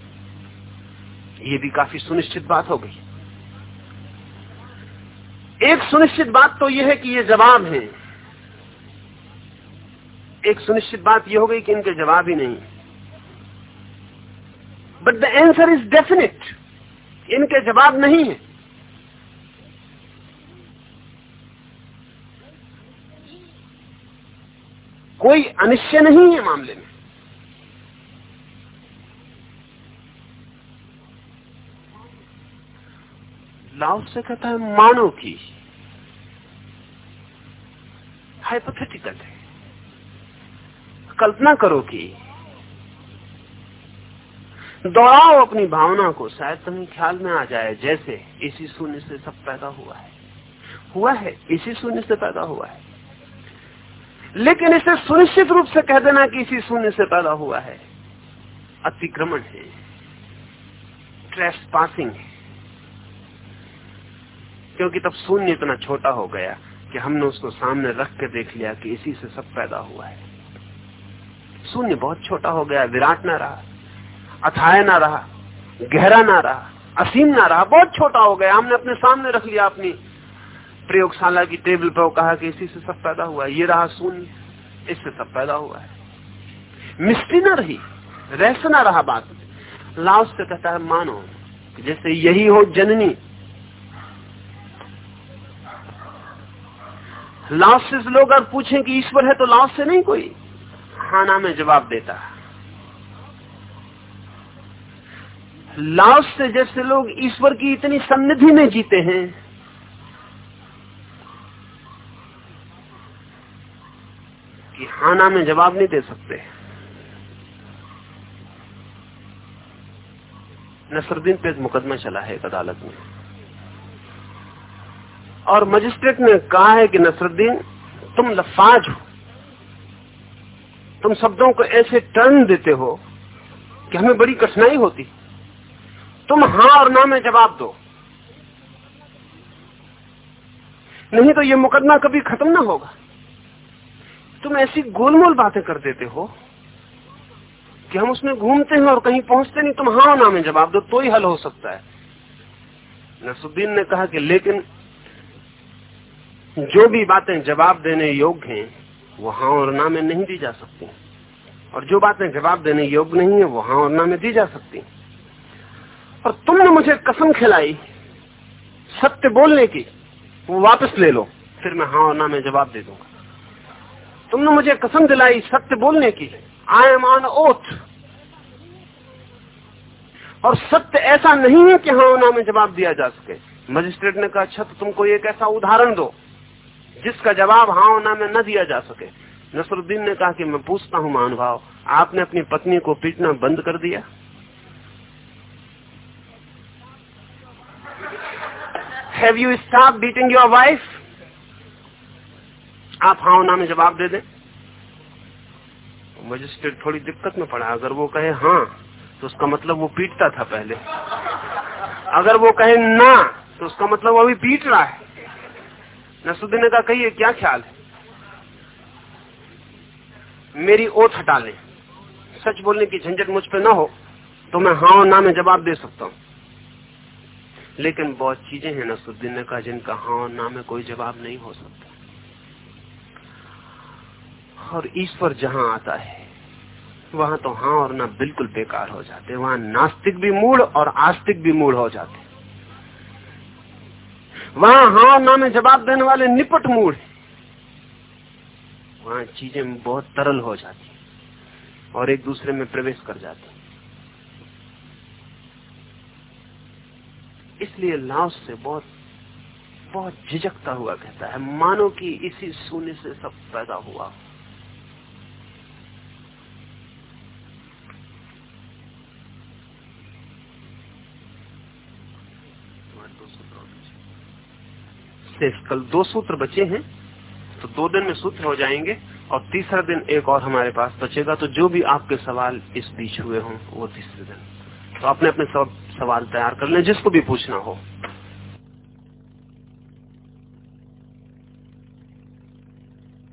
ये भी काफ़ी सुनिश्चित बात हो गई। एक सुनिश्चित बात तो यह है कि ये जवाब है। एक सुनिश्चित बात यह हो गई कि इनके जवाब ही नहीं। But the answer is definite इनके जवाब नहीं है। कोई अनिश्चय नहीं है मामले में। लाओ से कहता है मानो की। हाइपोथेटिकल है। कल्पना करो कि दोहराओ अपनी भावना को, शायद तुम्हें ख्याल में आ जाए, जैसे इसी शून्य से सब पैदा हुआ है। हुआ है, इसी शून्य से पैदा हुआ है। लेकिन इसे सुनिश्चित रूप से कह देना कि इसी शून्य से पैदा हुआ है। अतिक्रमण है। ट्रेस पासिंग है। क्योंकि तब शून्य इतना छोटा हो गया कि हमने उसको सामने रख के देख लिया कि इसी से सब पैदा हुआ है। शून्य बहुत छोटा हो गया, विराट ना रहा अथाय ना रहा, गहरा ना रहा, असीम ना रहा, बहुत छोटा हो गया। हमने अपने सामने रख लिया अपनी प्रयोगशाला की टेबल पर कहा कि इसी से सब पैदा हुआ है। ये रहा शून्य, इससे सब पैदा हुआ है। मिस्ट्री ना रही, रहस्य ना रहा बात। लाओस से कहता है, मानो, जैसे यही हो जननी लाओस से लोग अगर पूछें कि ईश्वर है तो लाओस से नहीं कोई? हाना में जवाब देता है। लाओस से जैसे लोग ईश्वर की इतनी सन्निधि में जीते हैं, कि हाना में जवाब नहीं दे सकते। नसरुद्दीन पे मुकदमा चला है एक अदालत में। और मजिस्ट्रेट ने कहा है कि नसरुद्दीन, तुम लफाज हो। तुम शब्दों को ऐसे टर्न देते हो कि हमें बड़ी कठिनाई होती। तुम हाँ और ना में जवाब दो। नहीं तो ये मुकदमा कभी खत्म ना होगा। तुम ऐसी गोलमोल बातें कर देते हो कि हम उसमें घूमते हैं और कहीं पहुँचते नहीं। तुम हाँ और ना में जवाब दो तो ही हल हो सकता है। नसुद्दीन ने कहा कि लेकिन जो भी बातें जवाब देने योग्य हैं वो हाँ और ना में नहीं दी जा सकती। और जो बातें जवाब देने योग्य नहीं है वो हाँ और ना में दी जा सकती। और तुमने मुझे कसम खिलाई, सत्य बोलने की, वो वापस ले लो, फिर मैं हाँ और ना में जवाब दे दूँगा। तुमने मुझे कसम दिलाई, सत्य बोलने की आई एम ऑन ओथ और सत्य ऐसा नहीं है कि हाँ ना में जवाब दिया जा सके। मजिस्ट्रेट ने कहा अच्छा तो तुमको एक ऐसा उदाहरण दो। जिसका जवाब हाँ ना में न दिया जा सके। नसरुद्दीन ने कहा कि मैं पूछता हूँ, महानुभाव, आपने अपनी पत्नी को पीटना बंद कर दिया? Have you stop beating your wife आप हाँ ना में जवाब दे दें। मजिस्ट्रेट थोड़ी दिक्कत में पड़ा। अगर वो कहे हाँ तो उसका मतलब वो पीटता था पहले। अगर वो कहे ना तो उसका मतलब वो अभी पीट रहा है। नसुद्दीन ने कहा, कहिए, क्या ख्याल है? मेरी ओथ हटा ले। सच बोलने की झंझट मुझ पे ना हो तो मैं हाँ और ना में जवाब दे सकता हूँ। लेकिन बहुत चीज़ें हैं नसुद्दीन ने कहा, जिनका हाँ और ना में कोई जवाब नहीं हो सकता। और ईश्वर जहाँ आता है, वहाँ तो हाँ और ना बिल्कुल बेकार हो जाते। वहाँ नास्तिक भी मूड और आस्तिक भी मूड हो जाते। वहाँ हाँ ना में जवाब देने वाले निपट मूड वहाँ चीज़ें बहुत तरल हो जाती और एक दूसरे में प्रवेश कर जाते इसलिए लाओस से बहुत बहुत झिझकता हुआ कहता है, मानो कि इसी शून्य से सब पैदा हुआ कल दो सूत्र बचे हैं तो दो दिन में सूत्र हो जाएँगे और तीसरा दिन एक और हमारे पास बचेगा। तो जो भी आपके सवाल इस बीच हुए हों, वो तीसरे दिन। तो आपने अपने सब सवाल तैयार कर लें, जिसको भी पूछना हो।